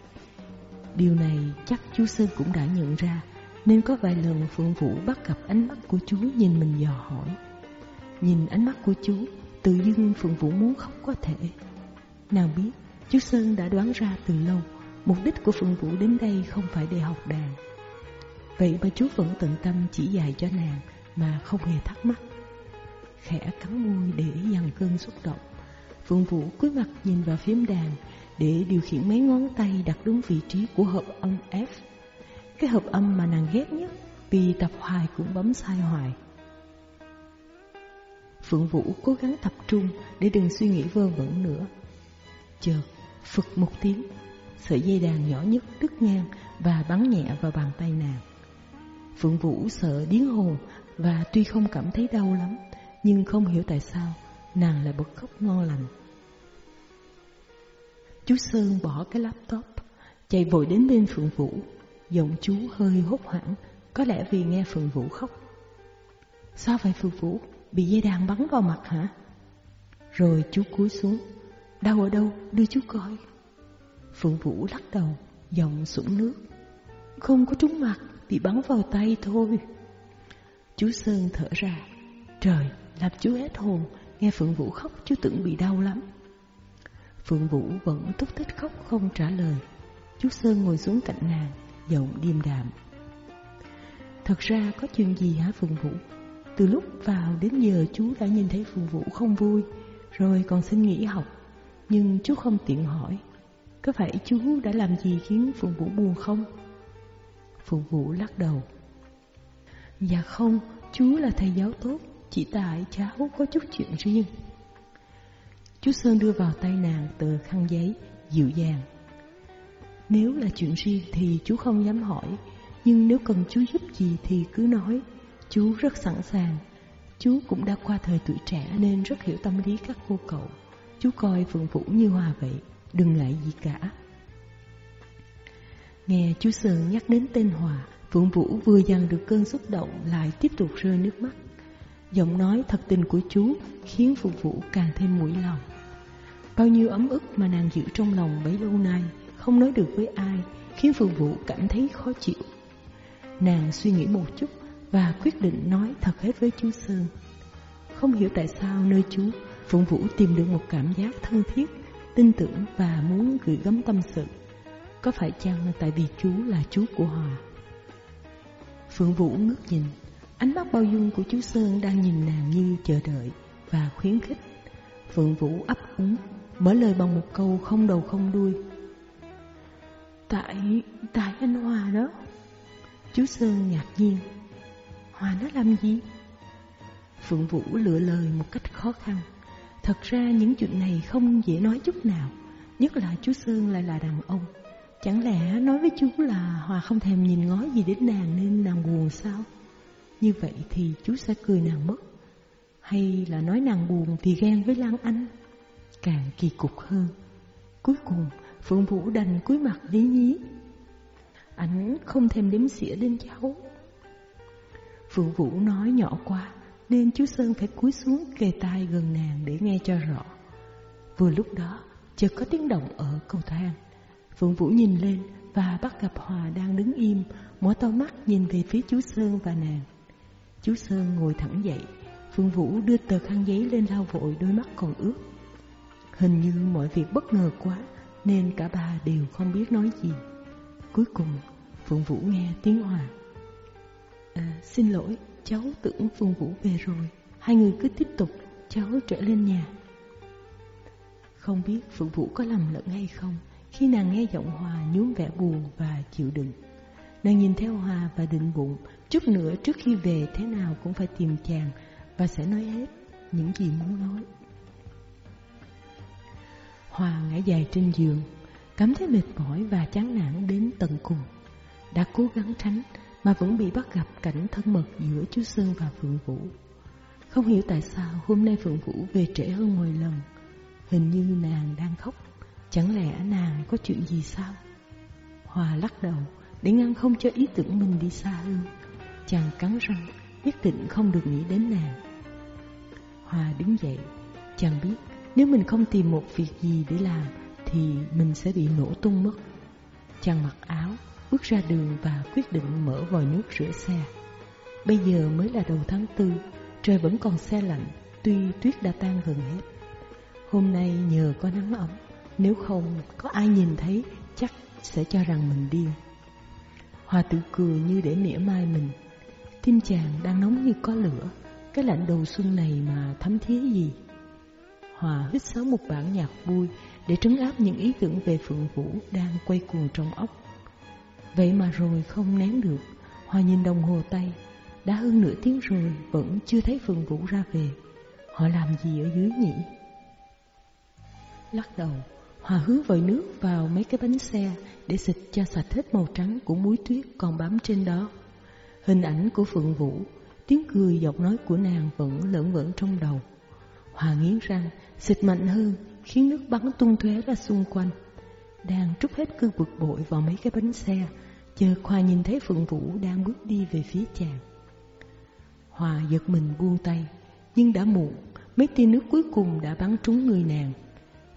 Điều này chắc chú Sơn cũng đã nhận ra nên có vài lần Phượng Vũ bắt gặp ánh mắt của chú nhìn mình dò hỏi. Nhìn ánh mắt của chú, tự dưng Phượng Vũ muốn khóc có thể. Nàng biết, chú Sơn đã đoán ra từ lâu, mục đích của Phượng Vũ đến đây không phải để học đàn. Vậy mà chú vẫn tận tâm chỉ dạy cho nàng mà không hề thắc mắc. Khẽ cắn môi để dằn cơn xúc động. Phượng Vũ cúi mặt nhìn vào phím đàn để điều khiển mấy ngón tay đặt đúng vị trí của hợp âm F. Cái hợp âm mà nàng ghét nhất vì tập hoài cũng bấm sai hoài. Phượng Vũ cố gắng tập trung để đừng suy nghĩ vơ vẩn nữa. Chợt, phực một tiếng, sợi dây đàn nhỏ nhất đứt ngang và bắn nhẹ vào bàn tay nàng. Phượng Vũ sợ điếng hồn và tuy không cảm thấy đau lắm, nhưng không hiểu tại sao nàng lại bật khóc ngon lành. Chú Sơn bỏ cái laptop, chạy vội đến bên Phượng Vũ, giọng chú hơi hốt hoảng, có lẽ vì nghe Phượng Vũ khóc. Sao vậy Phượng Vũ? Bị dây đàn bắn vào mặt hả? Rồi chú cúi xuống, đau ở đâu, đưa chú coi. Phượng Vũ lắc đầu, giọng sũng nước. Không có trúng mặt, bị bắn vào tay thôi. Chú Sơn thở ra, trời, làm chú hết hồn, nghe Phượng Vũ khóc chú tưởng bị đau lắm. Phượng Vũ vẫn túc thích khóc không trả lời. Chú Sơn ngồi xuống cạnh nàng, giọng điềm đạm. Thật ra có chuyện gì hả Phượng Vũ? Từ lúc vào đến giờ chú đã nhìn thấy Phượng Vũ không vui, rồi còn xin nghỉ học. Nhưng chú không tiện hỏi, có phải chú đã làm gì khiến Phượng Vũ buồn không? Phượng Vũ lắc đầu. Dạ không, chú là thầy giáo tốt, chỉ tại cháu có chút chuyện riêng. Chú Sơn đưa vào tay nàng tờ khăn giấy, dịu dàng. Nếu là chuyện riêng thì chú không dám hỏi, nhưng nếu cần chú giúp gì thì cứ nói. Chú rất sẵn sàng. Chú cũng đã qua thời tuổi trẻ nên rất hiểu tâm lý các cô cậu. Chú coi Phượng Vũ như hòa vậy, đừng ngại gì cả. Nghe chú Sơn nhắc đến tên Hòa, Phượng Vũ vừa dằn được cơn xúc động lại tiếp tục rơi nước mắt. Giọng nói thật tình của chú khiến Phượng Vũ càng thêm mũi lòng. Bao nhiêu ấm ức mà nàng giữ trong lòng bấy lâu nay, Không nói được với ai, Khiến Phượng Vũ cảm thấy khó chịu. Nàng suy nghĩ một chút Và quyết định nói thật hết với chú Sơn. Không hiểu tại sao nơi chú, Phượng Vũ tìm được một cảm giác thân thiết, Tin tưởng và muốn gửi gắm tâm sự. Có phải chăng là tại vì chú là chú của Hòa Phượng Vũ ngước nhìn. Ánh mắt bao dung của chú Sơn đang nhìn nàng như chờ đợi và khuyến khích. Phượng Vũ ấp úng Mở lời bằng một câu không đầu không đuôi. Tại, tại anh Hòa đó. Chú Sơn ngạc nhiên. Hòa nó làm gì? Phượng Vũ lựa lời một cách khó khăn. Thật ra những chuyện này không dễ nói chút nào Nhất là chú Sơn lại là đàn ông. Chẳng lẽ nói với chú là Hòa không thèm nhìn ngó gì đến nàng nên nàng buồn sao? Như vậy thì chú sẽ cười nàng mất Hay là nói nàng buồn thì ghen với Lan Anh? càng kỳ cục hơn. Cuối cùng, Phượng Vũ đành cúi mặt lý nhí. Ảnh không thèm đếm xỉa đến cháu. Phượng Vũ nói nhỏ quá, nên chú Sơn phải cúi xuống kề tai gần nàng để nghe cho rõ. Vừa lúc đó, chợt có tiếng động ở cầu thang. Phượng Vũ nhìn lên và bắt gặp Hòa đang đứng im, mở to mắt nhìn về phía chú Sơn và nàng. Chú Sơn ngồi thẳng dậy, phương Vũ đưa tờ khăn giấy lên lau vội đôi mắt còn ướt. Hình như mọi việc bất ngờ quá Nên cả ba đều không biết nói gì. Cuối cùng phương Vũ nghe tiếng Hòa. À, Xin lỗi Cháu tưởng phương Vũ về rồi. Hai người cứ tiếp tục Cháu trở lên nhà. Không biết phương Vũ có lầm lẫn hay không Khi nàng nghe giọng Hòa nhún vẻ buồn và chịu đựng. Nàng nhìn theo Hòa và định bụng Chút nữa trước khi về thế nào cũng phải tìm chàng Và sẽ nói hết những gì muốn nói Hòa ngã dài trên giường, cảm thấy mệt mỏi và chán nản đến tận cùng. Đã cố gắng tránh mà vẫn bị bắt gặp cảnh thân mật giữa chú Sơn và Phượng Vũ. Không hiểu tại sao hôm nay Phượng Vũ về trễ hơn mọi lần. Hình như nàng đang khóc, chẳng lẽ nàng có chuyện gì sao? Hòa lắc đầu để ngăn không cho ý tưởng mình đi xa hơn. Chàng cắn răng, nhất định không được nghĩ đến nàng. Hòa đứng dậy, chàng biết nếu mình không tìm một việc gì để làm Thì mình sẽ bị nổ tung mất. Chàng mặc áo Bước ra đường và quyết định mở vòi nước rửa xe. Bây giờ mới là đầu tháng tư Trời vẫn còn xe lạnh Tuy tuyết đã tan gần hết. Hôm nay nhờ có nắng ấm Nếu không có ai nhìn thấy Chắc sẽ cho rằng mình điên. Hòa tự cười như để mỉa mai mình. Tim chàng đang nóng như có lửa Cái lạnh đầu xuân này mà thấm thía gì Hòa hít sáo một bản nhạc vui để trấn áp những ý tưởng về Phượng Vũ đang quay cuồng trong óc. Vậy mà rồi không nén được, Hòa nhìn đồng hồ tay, đã hơn nửa tiếng rồi vẫn chưa thấy Phượng Vũ ra về. Họ làm gì ở dưới nhỉ? Lắc đầu, Hòa hứa vòi nước vào mấy cái bánh xe để xịt cho sạch hết màu trắng của muối tuyết còn bám trên đó. Hình ảnh của Phượng Vũ, tiếng cười giọng nói của nàng vẫn lởn vởn trong đầu. Hòa nghiến răng, xịt mạnh hơn, khiến nước bắn tung tóe ra xung quanh. Đang trút hết cơn bực bội vào mấy cái bánh xe, chờ Khoa nhìn thấy Phượng Vũ đang bước đi về phía chàng. Hòa giật mình buông tay, nhưng đã muộn, mấy tia nước cuối cùng đã bắn trúng người nàng.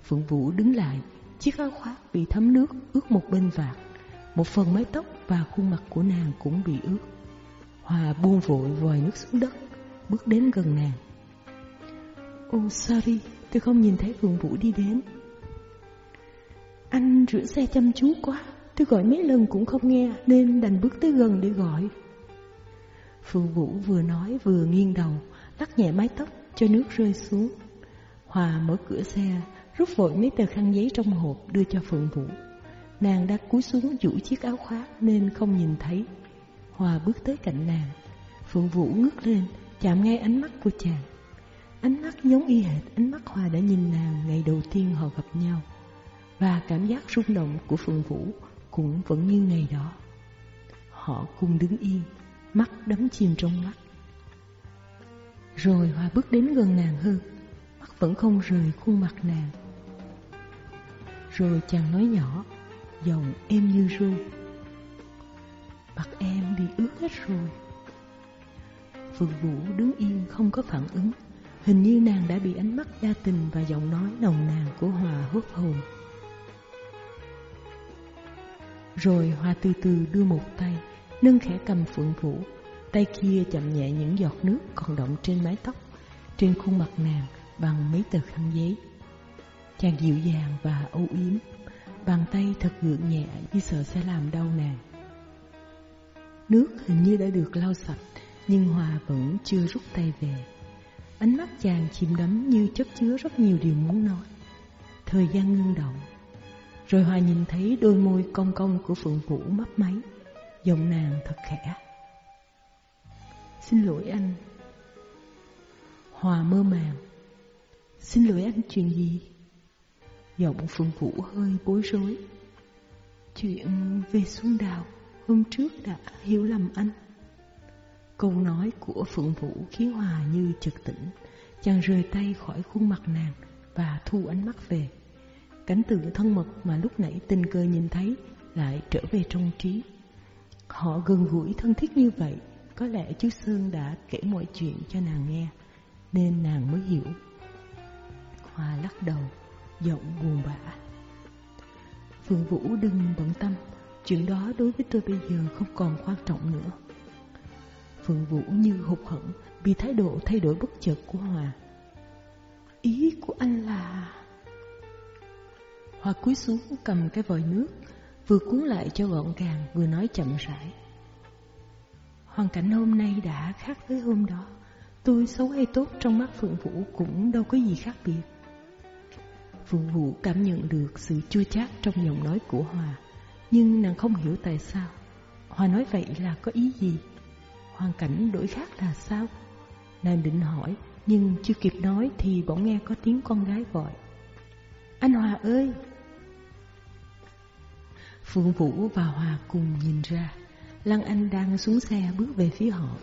Phượng Vũ đứng lại, chiếc áo khoác bị thấm nước ướt một bên vạt, một phần mái tóc và khuôn mặt của nàng cũng bị ướt. Hòa buông vội vòi nước xuống đất, bước đến gần nàng. Oh sorry, tôi không nhìn thấy Phượng Vũ đi đến. Anh rửa xe chăm chú quá, tôi gọi mấy lần cũng không nghe nên đành bước tới gần để gọi. Phượng Vũ vừa nói vừa nghiêng đầu, lắc nhẹ mái tóc cho nước rơi xuống. Hòa mở cửa xe, rút vội mấy tờ khăn giấy trong hộp đưa cho Phượng Vũ. Nàng đã cúi xuống giữ chiếc áo khoác nên không nhìn thấy. Hòa bước tới cạnh nàng. Phượng Vũ ngước lên, chạm ngay ánh mắt của chàng. Ánh mắt giống y hệt ánh mắt Hòa đã nhìn nàng ngày đầu tiên họ gặp nhau. Và cảm giác rung động của Phượng Vũ cũng vẫn như ngày đó. Họ cùng đứng yên, mắt đắm chìm trong mắt. Rồi Hòa bước đến gần nàng hơn Mắt vẫn không rời khuôn mặt nàng. Rồi chàng nói nhỏ Giọng êm như ru Mặt em bị ướt hết rồi Phượng Vũ đứng yên không có phản ứng Hình như nàng đã bị ánh mắt đa tình và giọng nói nồng nàn của Hòa hốt hồn. Rồi Hòa từ từ đưa một tay, nâng khẽ cầm Phượng Vũ, tay kia chậm nhẹ những giọt nước còn động trên mái tóc, trên khuôn mặt nàng bằng mấy tờ khăn giấy. Chàng dịu dàng và âu yếm, bàn tay thật ngượng nhẹ như sợ sẽ làm đau nàng. Nước hình như đã được lau sạch, nhưng Hòa vẫn chưa rút tay về. Ánh mắt chàng chìm đắm như chất chứa rất nhiều điều muốn nói. Thời gian ngưng động. Rồi Hòa nhìn thấy đôi môi cong cong của Phượng Vũ mấp máy. Giọng nàng thật khẽ. Xin lỗi anh. Hòa mơ màng. Xin lỗi anh chuyện gì? Giọng Phượng Vũ hơi bối rối. Chuyện về Xuân Đào hôm trước đã hiểu lầm anh. Câu nói của Phượng Vũ khiến Hòa như chợt tỉnh, chàng rời tay khỏi khuôn mặt nàng và thu ánh mắt về. Cảnh tượng thân mật mà lúc nãy tình cờ nhìn thấy lại trở về trong trí. Họ gần gũi thân thiết như vậy, có lẽ chú Sơn đã kể mọi chuyện cho nàng nghe, nên nàng mới hiểu. Hòa lắc đầu, giọng buồn bã. Phượng Vũ đừng bận tâm, chuyện đó đối với tôi bây giờ không còn quan trọng nữa. Phượng Vũ như hụt hẫng vì thái độ thay đổi bất chợt của Hòa. Ý của anh là... Hòa cúi xuống cầm cái vòi nước, vừa cuốn lại cho gọn gàng, vừa nói chậm rãi. Hoàn cảnh hôm nay đã khác với hôm đó. Tôi xấu hay tốt trong mắt Phượng Vũ cũng đâu có gì khác biệt. Phượng Vũ cảm nhận được sự chua chát trong giọng nói của Hòa, nhưng nàng không hiểu tại sao. Hòa nói vậy là có ý gì? hoàn cảnh đổi khác là sao? Nàng định hỏi, nhưng chưa kịp nói thì bỗng nghe có tiếng con gái gọi. Anh Hòa ơi! Phương Vũ và Hòa cùng nhìn ra, Lăng Anh đang xuống xe bước về phía họ.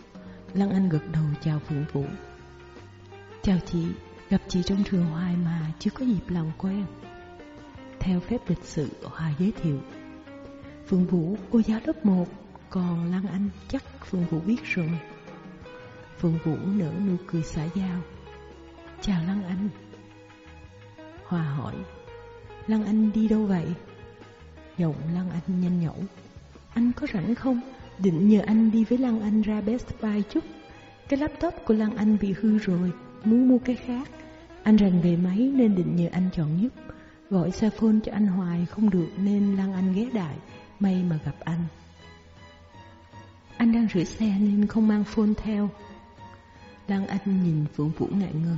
Lăng Anh gật đầu chào Phượng Vũ. Chào chị, gặp chị trong trường hoài mà chưa có dịp làm quen. Theo phép lịch sự, Hòa giới thiệu phương Vũ, cô giáo lớp 1, còn Lan Anh chắc Phương Vũ biết rồi. Phương Vũ nở nụ cười xã giao. Chào Lan Anh. Hòa hỏi Lan Anh đi đâu vậy? Giọng Lan Anh nhanh nhẩu. Anh có rảnh không? Định nhờ anh đi với Lan Anh ra Best Buy chút. Cái laptop của Lan Anh bị hư rồi Muốn mua cái khác. Anh rành về máy nên định nhờ anh chọn giúp. Gọi xe phone cho anh hoài không được Nên Lan Anh ghé đại. May mà gặp anh. Anh đang rửa xe nên không mang phone theo. Lăng Anh nhìn Phượng Vũ ngại ngần.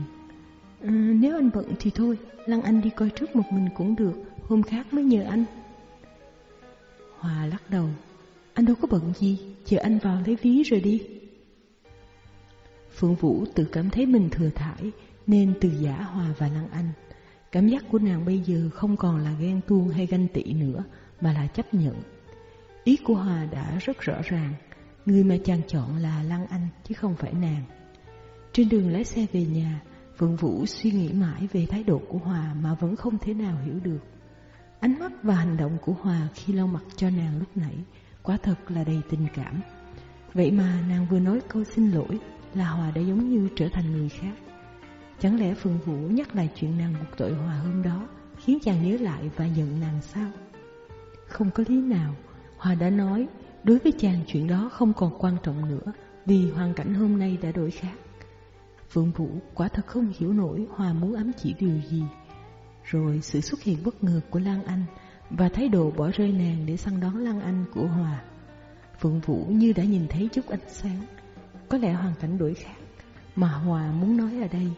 Ừ, Nếu anh bận thì thôi Lăng Anh đi coi trước một mình cũng được Hôm khác mới nhờ anh. Hòa lắc đầu. Anh đâu có bận gì Chờ anh vào lấy ví rồi đi. Phượng Vũ tự cảm thấy mình thừa thải Nên từ giả Hòa và Lăng Anh. Cảm giác của nàng bây giờ không còn là ghen tuông hay ganh tị nữa Mà là chấp nhận. Ý của Hòa đã rất rõ ràng. Người mà chàng chọn là Lăng Anh, chứ không phải nàng. Trên đường lái xe về nhà, Phượng Vũ suy nghĩ mãi về thái độ của Hòa mà vẫn không thể nào hiểu được. Ánh mắt và hành động của Hòa khi lau mặt cho nàng lúc nãy Quả thật là đầy tình cảm. Vậy mà nàng vừa nói câu xin lỗi là Hòa đã giống như trở thành người khác. Chẳng lẽ Phượng Vũ nhắc lại chuyện nàng buộc tội Hòa hôm đó Khiến chàng nhớ lại và giận nàng sao? Không có lý nào. Hòa đã nói, Đối với chàng chuyện đó không còn quan trọng nữa, Vì hoàn cảnh hôm nay đã đổi khác. Phượng Vũ quả thật không hiểu nổi Hòa muốn ám chỉ điều gì. Rồi sự xuất hiện bất ngờ của Lan Anh Và thái độ bỏ rơi nàng để săn đón Lan Anh của Hòa Phượng Vũ như đã nhìn thấy chút ánh sáng. Có lẽ hoàn cảnh đổi khác, Mà Hòa muốn nói ở đây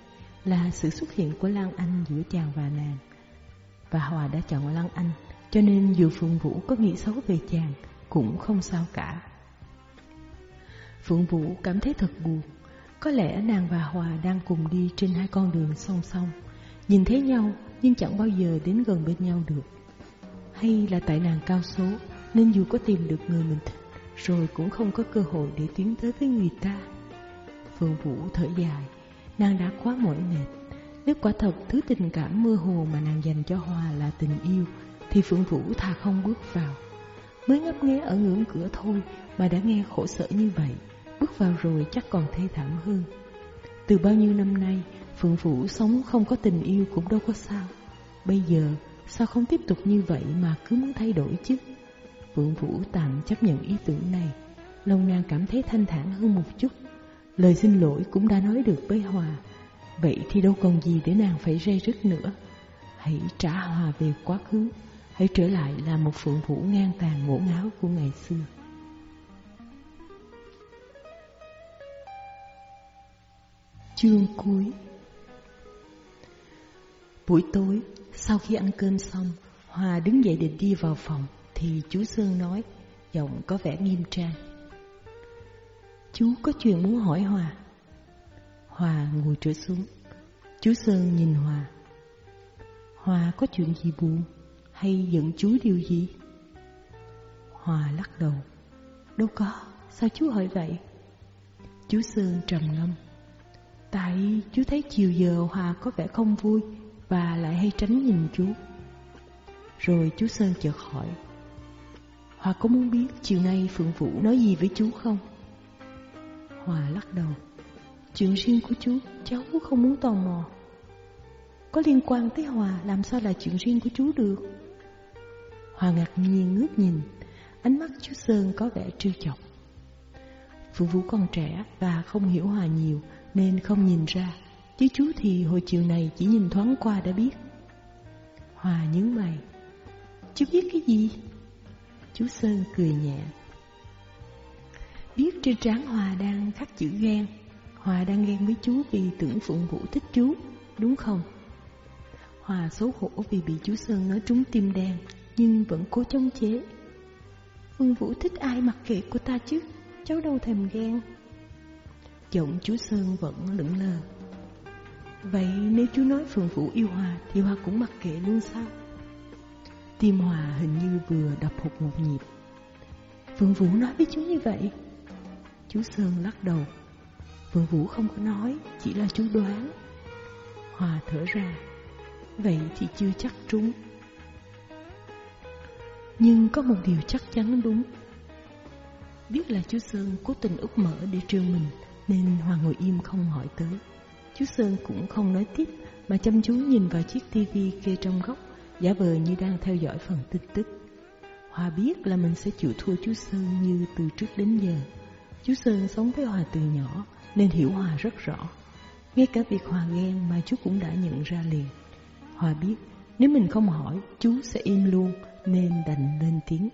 Là sự xuất hiện của Lan Anh giữa chàng và nàng. Và Hòa đã chọn Lan Anh. Cho nên dù Phượng Vũ có nghĩ xấu về chàng cũng không sao cả. Phượng Vũ cảm thấy thật buồn, có lẽ nàng và Hòa đang cùng đi trên hai con đường song song, nhìn thấy nhau nhưng chẳng bao giờ đến gần bên nhau được. Hay là tại nàng cao số nên dù có tìm được người mình thích rồi cũng không có cơ hội để tiến tới với người ta. Phượng Vũ thở dài, nàng đã quá mỏi mệt. Nếu quả thật thứ tình cảm mơ hồ mà nàng dành cho Hòa là tình yêu, thì Phượng Vũ thà không bước vào. Mới ngấp nghé ở ngưỡng cửa thôi mà đã nghe khổ sở như vậy, Bước vào rồi chắc còn thê thảm hơn Từ bao nhiêu năm nay Phượng Vũ sống không có tình yêu cũng đâu có sao. Bây giờ, sao không tiếp tục như vậy mà cứ muốn thay đổi chứ? Phượng Vũ tạm chấp nhận ý tưởng này. Lòng nàng cảm thấy thanh thản hơn một chút. Lời xin lỗi cũng đã nói được với Hòa. Vậy thì đâu còn gì để nàng phải rây rứt nữa. Hãy trả Hòa về quá khứ. Hãy trở lại là một Phượng Vũ ngang tàn ngổ ngáo của ngày xưa. Chương cuối Buổi tối, sau khi ăn cơm xong, Hòa đứng dậy định đi vào phòng, thì chú Sơn nói, giọng có vẻ nghiêm trang. Chú có chuyện muốn hỏi Hòa. Hòa ngồi trở xuống. Chú Sơn nhìn Hòa. Hòa có chuyện gì buồn hay giận chú điều gì? Hòa lắc đầu. Đâu có, sao chú hỏi vậy? Chú Sơn trầm ngâm. Tại chú thấy chiều giờ Hòa có vẻ không vui và lại hay tránh nhìn chú. Rồi chú Sơn chợt hỏi Hòa có muốn biết chiều nay Phượng Vũ nói gì với chú không? Hòa lắc đầu Chuyện riêng của chú cháu không muốn tò mò Có liên quan tới Hòa làm sao là chuyện riêng của chú được Hòa ngạc nhiên ngước nhìn, Ánh mắt chú Sơn có vẻ trêu chọc. Phượng Vũ còn trẻ và không hiểu Hòa nhiều, Nên không nhìn ra, Chứ chú thì hồi chiều này chỉ nhìn thoáng qua đã biết. Hòa nhớ mày. Chú biết cái gì? Chú Sơn cười nhẹ. Biết trên trán Hòa đang khắc chữ ghen. Hòa đang ghen với chú vì tưởng Phụng Vũ thích chú, Đúng không? Hòa xấu hổ vì bị chú Sơn nói trúng tim đen. Nhưng vẫn cố chống chế. Phương Vũ thích ai mặc kệ của ta chứ? Cháu đâu thèm ghen. Giọng chú Sơn vẫn lững lờ. Vậy nếu chú nói Phượng Vũ yêu Hòa Thì Hòa cũng mặc kệ luôn sao? Tim Hòa hình như vừa đập hụt một nhịp. Phượng Vũ nói với chú như vậy. Chú Sơn lắc đầu. Phượng Vũ không có nói, Chỉ là chú đoán. Hòa thở ra. Vậy thì chưa chắc trúng. Nhưng có một điều chắc chắn đúng. Biết là chú Sơn cố tình úp mở để trêu mình, Nên hoàng ngồi im không hỏi tới. Chú Sơn cũng không nói tiếp, Mà chăm chú nhìn vào chiếc tivi kê trong góc, Giả vờ như đang theo dõi phần tin tức. Hòa biết là mình sẽ chịu thua chú Sơn như từ trước đến giờ. Chú Sơn sống với Hòa từ nhỏ, Nên hiểu Hòa rất rõ. Ngay cả việc Hòa ghen mà chú cũng đã nhận ra liền. Hòa biết, nếu mình không hỏi chú sẽ im luôn. Nên đành lên tiếng.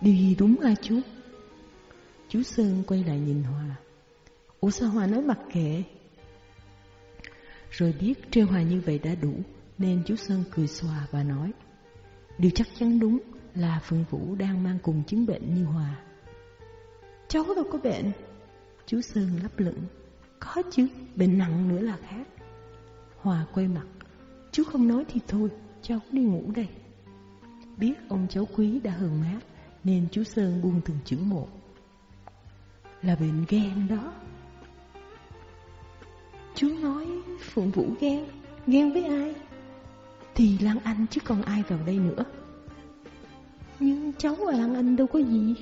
Điều gì đúng hả chú? Chú Sơn quay lại nhìn Hòa. Ủa sao Hòa nói mặc kệ? Rồi biết trêu Hòa như vậy đã đủ nên chú Sơn cười xòa và nói Điều chắc chắn đúng là phượng Vũ đang mang cùng chứng bệnh như Hòa. Cháu đâu có bệnh. Chú Sơn lắp lửng Có chứ, bệnh nặng nữa là khác. Hòa quay mặt Chú không nói thì thôi, cháu đi ngủ đây. Biết ông cháu quý đã hờn mát Nên chú Sơn buông từng chữ một. Là bệnh ghen đó. Chú nói Phượng Vũ ghen Ghen với ai? Thì Lan Anh chứ còn ai vào đây nữa. Nhưng cháu và Lan Anh đâu có gì.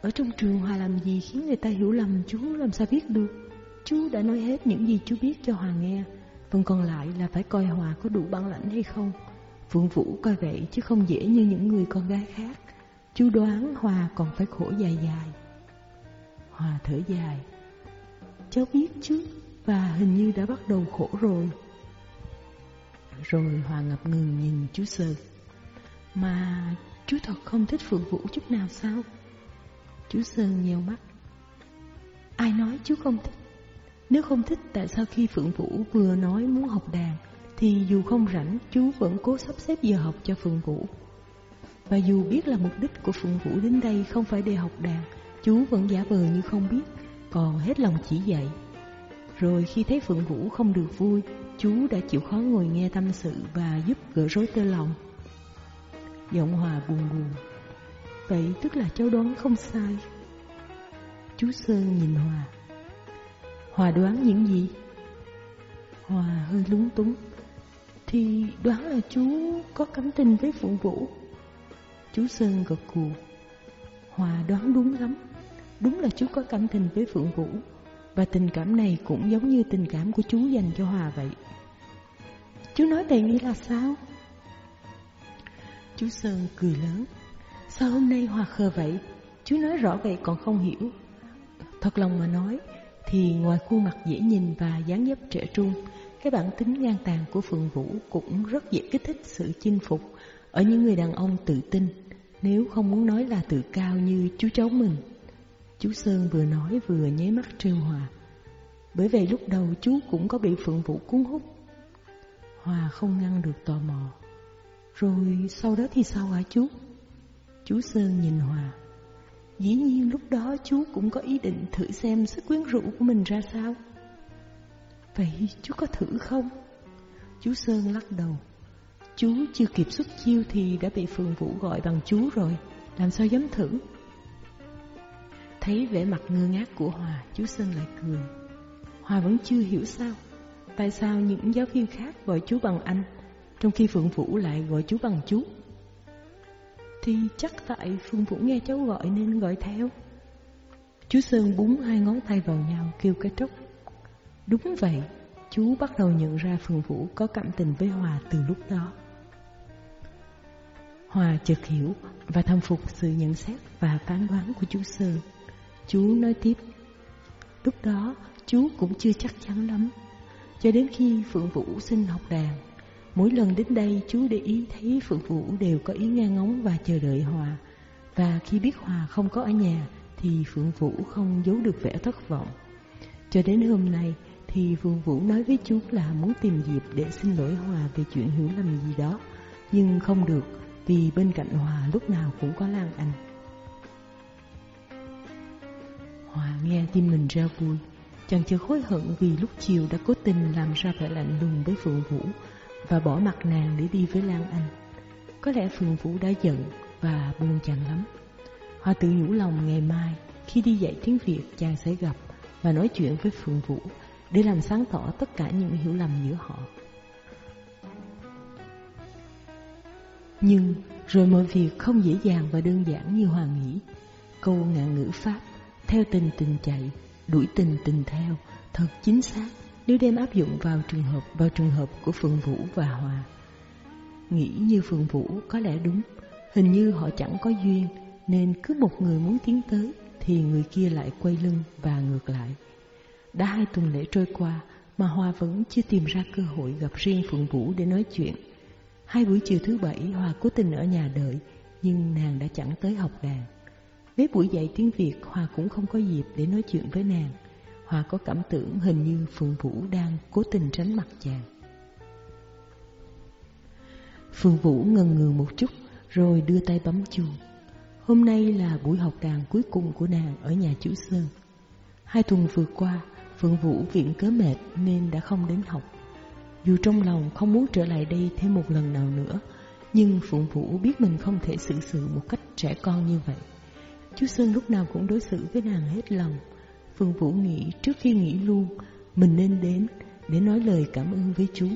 Ở trong trường Hòa làm gì khiến người ta hiểu lầm chú, làm sao biết được? Chú đã nói hết những gì chú biết cho Hòa nghe Phần còn lại là phải coi Hòa có đủ bản lãnh hay không? Phượng Vũ coi vậy chứ không dễ như những người con gái khác. Chú đoán Hòa còn phải khổ dài dài. Hòa thở dài. Cháu biết chứ, Và hình như đã bắt đầu khổ rồi. Rồi Hòa ngập ngừng nhìn chú sờ Mà chú thật không thích Phượng Vũ chút nào sao? Chú Sơn nheo mắt. Ai nói chú không thích? Nếu không thích, tại sao khi Phượng Vũ vừa nói muốn học đàn thì dù không rảnh, chú vẫn cố sắp xếp giờ học cho Phượng Vũ Và dù biết là mục đích của Phượng Vũ đến đây không phải để học đàn, Chú vẫn giả vờ như không biết, Còn hết lòng chỉ dạy Rồi khi thấy Phượng Vũ không được vui, chú đã chịu khó ngồi nghe tâm sự và giúp gỡ rối tơ lòng. Giọng Hòa buồn buồn. Vậy tức là cháu đoán không sai. Chú Sơn nhìn Hòa. Hòa đoán những gì? Hòa hơi lúng túng. Thì đoán là chú có cảm tình với phượng Vũ. Chú Sơn gật cù. Hòa đoán đúng lắm. Đúng là chú có cảm tình với Phượng Vũ. Và tình cảm này cũng giống như tình cảm của chú dành cho Hòa vậy. Chú nói vậy nghĩa là sao? Chú Sơn cười lớn. Sao hôm nay Hòa khờ vậy? Chú nói rõ vậy còn không hiểu. Thật lòng mà nói, thì ngoài khuôn mặt dễ nhìn và dáng dấp trẻ trung, cái bản tính ngang tàn của Phượng Vũ cũng rất dễ kích thích sự chinh phục ở những người đàn ông tự tin, nếu không muốn nói là tự cao như chú cháu mình. Chú Sơn vừa nói vừa nháy mắt trêu Hòa. Bởi vậy lúc đầu chú cũng có bị Phượng Vũ cuốn hút. Hòa không ngăn được tò mò. Rồi sau đó thì sao hả chú? Chú Sơn nhìn Hòa. Dĩ nhiên lúc đó chú cũng có ý định thử xem sức quyến rũ của mình ra sao. Vậy chú có thử không? Chú Sơn lắc đầu. Chú chưa kịp xuất chiêu thì đã bị Phường Vũ gọi bằng chú rồi, làm sao dám thử? Thấy vẻ mặt ngơ ngác của Hòa, chú Sơn lại cười. Hòa vẫn chưa hiểu sao, tại sao những giáo viên khác gọi chú bằng anh, trong khi Phượng Vũ lại gọi chú bằng chú. Thì chắc tại Phượng Vũ nghe cháu gọi nên gọi theo. Chú Sơn búng hai ngón tay vào nhau kêu cái trốc. Đúng vậy, chú bắt đầu nhận ra Phượng Vũ có cảm tình với Hòa từ lúc đó. Hòa chợt hiểu và thâm phục sự nhận xét và phán đoán của chú Sơn. Chú nói tiếp, lúc đó chú cũng chưa chắc chắn lắm. Cho đến khi Phượng Vũ xin học đàn, mỗi lần đến đây chú để ý thấy Phượng Vũ đều có ý nghe ngóng và chờ đợi Hòa. Và khi biết Hòa không có ở nhà thì Phượng Vũ không giấu được vẻ thất vọng. Cho đến hôm nay thì Vương Vũ nói với chú là muốn tìm dịp để xin lỗi Hòa về chuyện hiểu lầm gì đó, nhưng không được vì bên cạnh Hòa lúc nào cũng có Lan Anh. Hòa nghe tim mình ra vui, chàng chưa hối hận vì lúc chiều đã cố tình làm ra vẻ lạnh lùng với Phượng Vũ và bỏ mặt nàng để đi với Lan Anh. Có lẽ Phượng Vũ đã giận và buồn chàng lắm. Hòa tự nhủ lòng ngày mai khi đi dạy tiếng Việt chàng sẽ gặp và nói chuyện với Phượng Vũ để làm sáng tỏ tất cả những hiểu lầm giữa họ. Nhưng rồi mọi việc không dễ dàng và đơn giản như Hoàng nghĩ. Câu ngạn ngữ Pháp, theo tình tình chạy, đuổi tình tình theo, thật chính xác nếu đem áp dụng vào trường hợp vào trường hợp của Phượng Vũ và Hòa. Nghĩ như Phượng Vũ có lẽ đúng, hình như họ chẳng có duyên, nên cứ một người muốn tiến tới thì người kia lại quay lưng và ngược lại. Đã hai tuần lễ trôi qua mà Hòa vẫn chưa tìm ra cơ hội gặp riêng Phượng Vũ để nói chuyện. Hai buổi chiều thứ bảy Hòa cố tình ở nhà đợi, Nhưng nàng đã chẳng tới học đàn. Mấy buổi dạy tiếng Việt Hòa cũng không có dịp để nói chuyện với nàng. Hòa có cảm tưởng hình như Phượng Vũ đang cố tình tránh mặt chàng. Phượng Vũ ngần ngừ một chút, Rồi đưa tay bấm chuông. Hôm nay là buổi học đàn cuối cùng của nàng ở nhà chủ Sơn. Hai tuần vừa qua Phượng Vũ viện cớ mệt nên đã không đến học. Dù trong lòng không muốn trở lại đây thêm một lần nào nữa, Nhưng Phượng Vũ biết mình không thể xử sự một cách trẻ con như vậy. Chú Sơn lúc nào cũng đối xử với nàng hết lòng. Phượng Vũ nghĩ trước khi nghỉ luôn, Mình nên đến để nói lời cảm ơn với chú.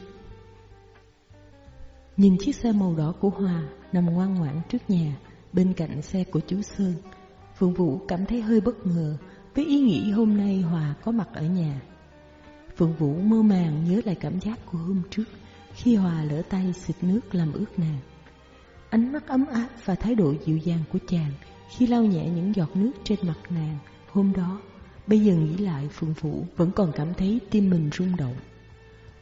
Nhìn chiếc xe màu đỏ của Hòa nằm ngoan ngoãn trước nhà, Bên cạnh xe của chú Sơn Phượng Vũ cảm thấy hơi bất ngờ. Với ý nghĩ hôm nay Hòa có mặt ở nhà Phượng Vũ mơ màng nhớ lại cảm giác của hôm trước Khi Hòa lỡ tay xịt nước làm ướt nàng. Ánh mắt ấm áp và thái độ dịu dàng của chàng Khi lau nhẹ những giọt nước trên mặt nàng Hôm đó, bây giờ nghĩ lại Phượng Vũ vẫn còn cảm thấy tim mình rung động.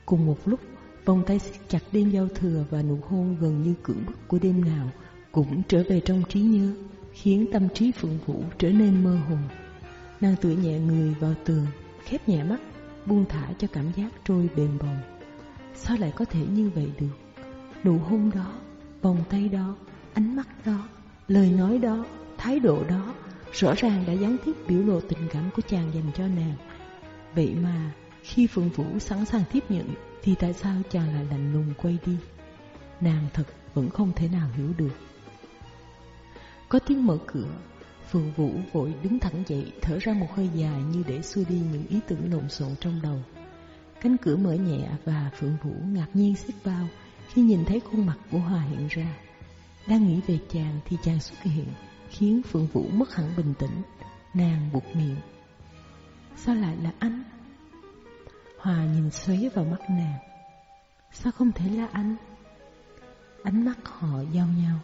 Cùng một lúc, vòng tay siết chặt đêm giao thừa và nụ hôn gần như cưỡng bức của đêm nào Cũng trở về trong trí nhớ Khiến tâm trí Phượng Vũ trở nên mơ hồ. Nàng tựa nhẹ người vào tường Khép nhẹ mắt buông thả cho cảm giác trôi bền bồng. Sao lại có thể như vậy được? Nụ hôn đó, vòng tay đó, ánh mắt đó, lời nói đó, thái độ đó, rõ ràng đã gián tiếp biểu lộ tình cảm của chàng dành cho nàng. Vậy mà, khi Phượng Vũ sẵn sàng tiếp nhận, thì tại sao chàng lại lạnh lùng quay đi? Nàng thật vẫn không thể nào hiểu được. Có tiếng mở cửa, Phượng Vũ vội đứng thẳng dậy, thở ra một hơi dài như để xua đi những ý tưởng lộn xộn trong đầu. Cánh cửa mở nhẹ và Phượng Vũ ngạc nhiên xích bao khi nhìn thấy khuôn mặt của Hòa hiện ra. Đang nghĩ về chàng thì chàng xuất hiện, khiến Phượng Vũ mất hẳn bình tĩnh. Nàng buộc miệng. Sao lại là anh? Hòa nhìn xoáy vào mắt nàng Sao không thể là anh? Ánh mắt họ giao nhau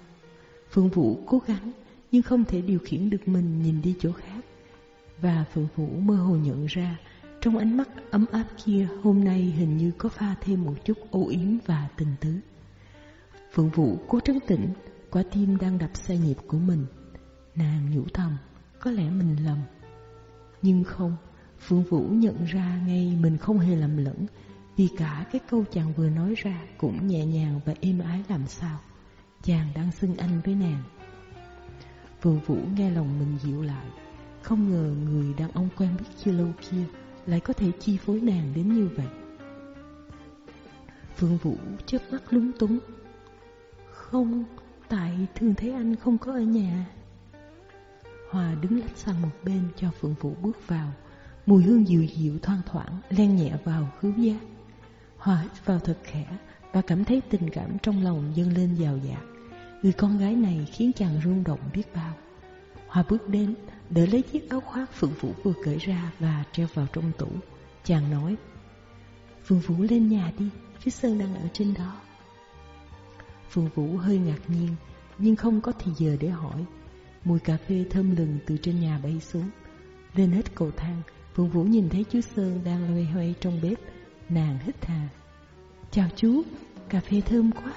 Phương Vũ cố gắng nhưng không thể điều khiển được mình nhìn đi chỗ khác. Và Phương Vũ mơ hồ nhận ra, Trong ánh mắt ấm áp kia, Hôm nay hình như có pha thêm một chút ô yếm và tình tứ. Phượng Vũ cố trấn tĩnh, Quả tim đang đập sai nhịp của mình. Nàng nhủ thầm, Có lẽ mình lầm. Nhưng không Phương Vũ nhận ra ngay mình không hề lầm lẫn, Vì cả cái câu chàng vừa nói ra Cũng nhẹ nhàng và êm ái làm sao. Chàng đang xưng anh với nàng. Phương Vũ nghe lòng mình dịu lại. Không ngờ người đàn ông quen biết chưa lâu kia Lại có thể chi phối nàng đến như vậy. Phương Vũ chớp mắt lúng túng. Không, tại thường thấy anh không có ở nhà. Hòa đứng lách sang một bên cho Phượng Vũ bước vào. Mùi hương dịu dịu thoang thoảng len nhẹ vào khứu giác. Hòa hít vào thật khẽ Và cảm thấy tình cảm trong lòng dâng lên giàu dạt. Người con gái này khiến chàng rung động biết bao. Hòa bước đến Đỡ lấy chiếc áo khoác Phượng Vũ vừa cởi ra Và treo vào trong tủ. Chàng nói Phượng Vũ lên nhà đi Chứ Sơn đang ở trên đó. Phượng Vũ hơi ngạc nhiên Nhưng không có thì giờ để hỏi. Mùi cà phê thơm lừng từ trên nhà bay xuống. Lên hết cầu thang Phượng Vũ nhìn thấy chú Sơn đang loay hoay trong bếp. Nàng hít hà Chào chú, cà phê thơm quá.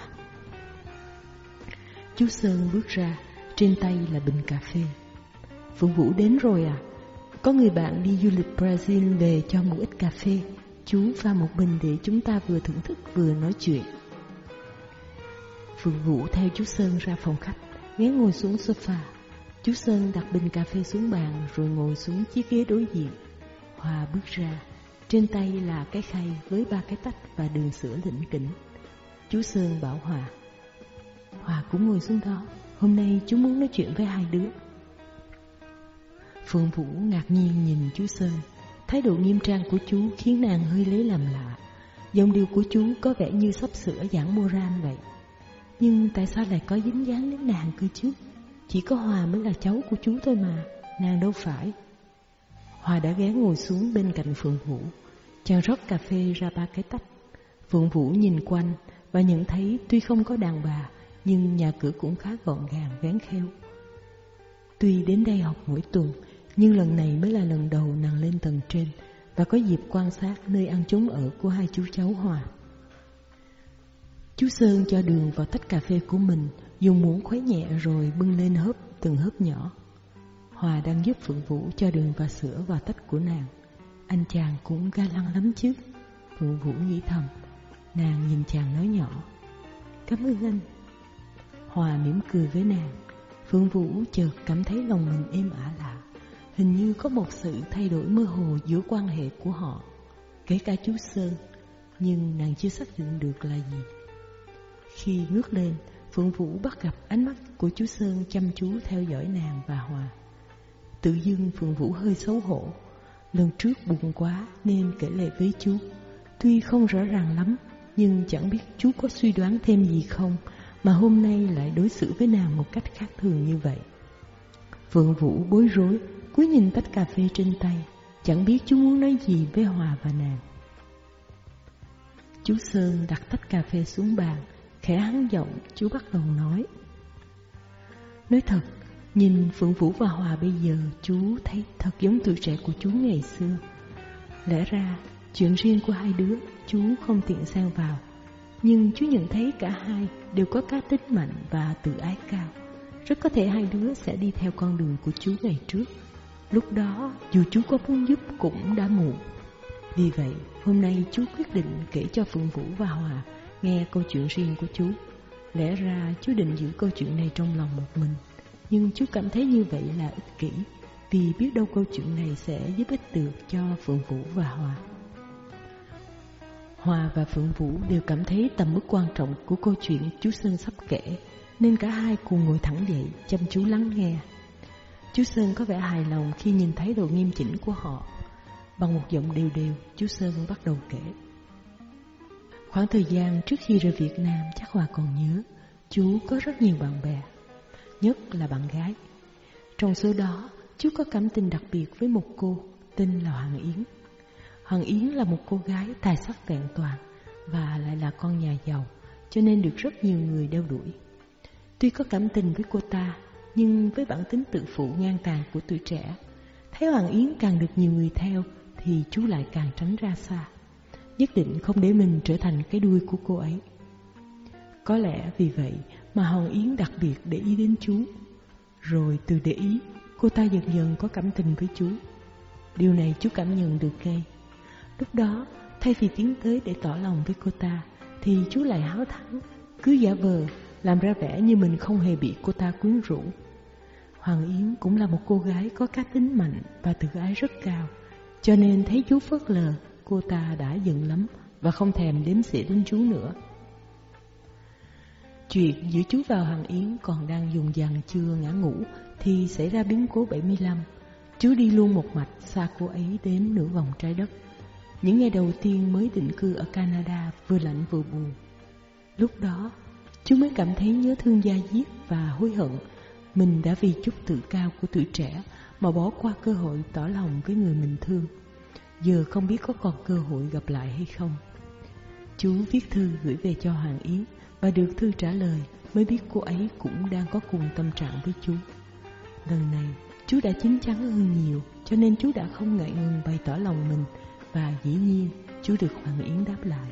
Chú Sơn bước ra, Trên tay là bình cà phê. Phượng Vũ đến rồi à? Có người bạn đi du lịch Brazil về cho một ít cà phê. Chú pha một bình để chúng ta vừa thưởng thức vừa nói chuyện. Phượng Vũ theo chú Sơn ra phòng khách, Ghé ngồi xuống sofa. Chú Sơn đặt bình cà phê xuống bàn Rồi ngồi xuống chiếc ghế đối diện. Hòa bước ra, Trên tay là cái khay với ba cái tách Và đường sữa lĩnh kỉnh. Chú Sơn bảo Hòa Hòa cũng ngồi xuống đó. Hôm nay chú muốn nói chuyện với hai đứa. Phương Vũ ngạc nhiên nhìn chú Sơn. Thái độ nghiêm trang của chú khiến nàng hơi lấy làm lạ. Dòng điều của chú có vẻ như sắp sửa giảng Moran vậy. Nhưng tại sao lại có dính dáng đến nàng cơ chứ? Chỉ có Hòa mới là cháu của chú thôi mà, Nàng đâu phải. Hòa đã ghé ngồi xuống bên cạnh Phượng Vũ. Chàng rót cà phê ra ba cái tách. Phượng Vũ nhìn quanh Và nhận thấy tuy không có đàn bà nhưng nhà cửa cũng khá gọn gàng, vén khéo. Tuy đến đây học mỗi tuần, Nhưng lần này mới là lần đầu nàng lên tầng trên Và có dịp quan sát nơi ăn trốn ở của hai chú cháu Hòa. Chú Sơn cho đường vào tách cà phê của mình, Dùng muỗng khuấy nhẹ rồi bưng lên hớp, từng hớp nhỏ. Hòa đang giúp Phượng Vũ cho đường và sữa vào tách của nàng. Anh chàng cũng ga lăng lắm chứ. Phượng Vũ nghĩ thầm. Nàng nhìn chàng nói nhỏ. Cảm ơn anh. Hòa mỉm cười với nàng. Phương Vũ chợt cảm thấy lòng mình êm ả lạ. Hình như có một sự thay đổi mơ hồ giữa quan hệ của họ. Kể cả chú Sơn Nhưng nàng chưa xác định được là gì. Khi ngước lên, Phương Vũ bắt gặp ánh mắt của chú Sơn chăm chú theo dõi nàng và Hòa Tự dưng Phương Vũ hơi xấu hổ. Lần trước buồn quá nên kể lại với chú. Tuy không rõ ràng lắm, Nhưng chẳng biết chú có suy đoán thêm gì không. Mà hôm nay lại đối xử với nàng một cách khác thường như vậy. Phượng Vũ bối rối, cúi nhìn tách cà phê trên tay, Chẳng biết chú muốn nói gì với Hòa và nàng. Chú Sơn đặt tách cà phê xuống bàn, Khẽ hắn giọng, chú bắt đầu nói. Nói thật, Nhìn Phượng Vũ và Hòa bây giờ, Chú thấy thật giống tuổi trẻ của chú ngày xưa. Lẽ ra, Chuyện riêng của hai đứa, Chú không tiện xen vào. Nhưng chú nhận thấy cả hai Đều có cá tính mạnh và tự ái cao. Rất có thể hai đứa sẽ đi theo con đường của chú ngày trước. Lúc đó, dù chú có muốn giúp cũng đã muộn. Vì vậy, hôm nay chú quyết định kể cho Phượng Vũ và Hòa Nghe câu chuyện riêng của chú Lẽ ra chú định giữ câu chuyện này trong lòng một mình. Nhưng chú cảm thấy như vậy là ích kỷ, Vì biết đâu câu chuyện này sẽ giúp ích được cho Phượng Vũ và Hòa. Hòa và Phượng Vũ đều cảm thấy tầm mức quan trọng của câu chuyện chú Sơn sắp kể Nên cả hai cùng ngồi thẳng dậy chăm chú lắng nghe Chú Sơn có vẻ hài lòng khi nhìn thấy độ nghiêm chỉnh của họ Bằng một giọng đều đều, chú Sơn bắt đầu kể Khoảng thời gian trước khi rời Việt Nam chắc Hòa còn nhớ Chú có rất nhiều bạn bè nhất là bạn gái. Trong số đó, chú có cảm tình đặc biệt với một cô, tên là Hoàng Yến. Hoàng Yến là một cô gái tài sắc vẹn toàn và lại là con nhà giàu, cho nên được rất nhiều người đeo đuổi. Tuy có cảm tình với cô ta, nhưng với bản tính tự phụ ngang tàn của tuổi trẻ, thấy Hoàng Yến càng được nhiều người theo thì chú lại càng tránh ra xa. Nhất định không để mình trở thành cái đuôi của cô ấy. Có lẽ vì vậy mà Hoàng Yến đặc biệt để ý đến chú. Rồi từ để ý, cô ta dần dần có cảm tình với chú. Điều này chú cảm nhận được ngay. Lúc đó, thay vì tiến tới để tỏ lòng với cô ta, thì chú lại háo thắng, cứ giả vờ, làm ra vẻ như mình không hề bị cô ta quyến rũ. Hoàng Yến cũng là một cô gái có cá tính mạnh và tự ái rất cao, cho nên thấy chú phớt lờ, cô ta đã giận lắm và không thèm đếm xỉa đến chú nữa. Chuyện giữa chú vào Hoàng Yến còn đang dùng dằn chưa ngã ngủ thì xảy ra biến cố 75. Chú đi luôn một mạch xa cô ấy đến nửa vòng trái đất. Những ngày đầu tiên mới định cư ở Canada vừa lạnh vừa buồn. Lúc đó, chú mới cảm thấy nhớ thương gia diết và hối hận mình đã vì chút tự cao của tuổi trẻ mà bỏ qua cơ hội tỏ lòng với người mình thương. Giờ không biết có còn cơ hội gặp lại hay không. Chú viết thư gửi về cho Hoàng Yến và được thư trả lời mới biết cô ấy cũng đang có cùng tâm trạng với chú. Lần này, chú đã chín chắn hơn nhiều cho nên chú đã không ngại ngùng bày tỏ lòng mình và dĩ nhiên chú được Hoàng Yến đáp lại.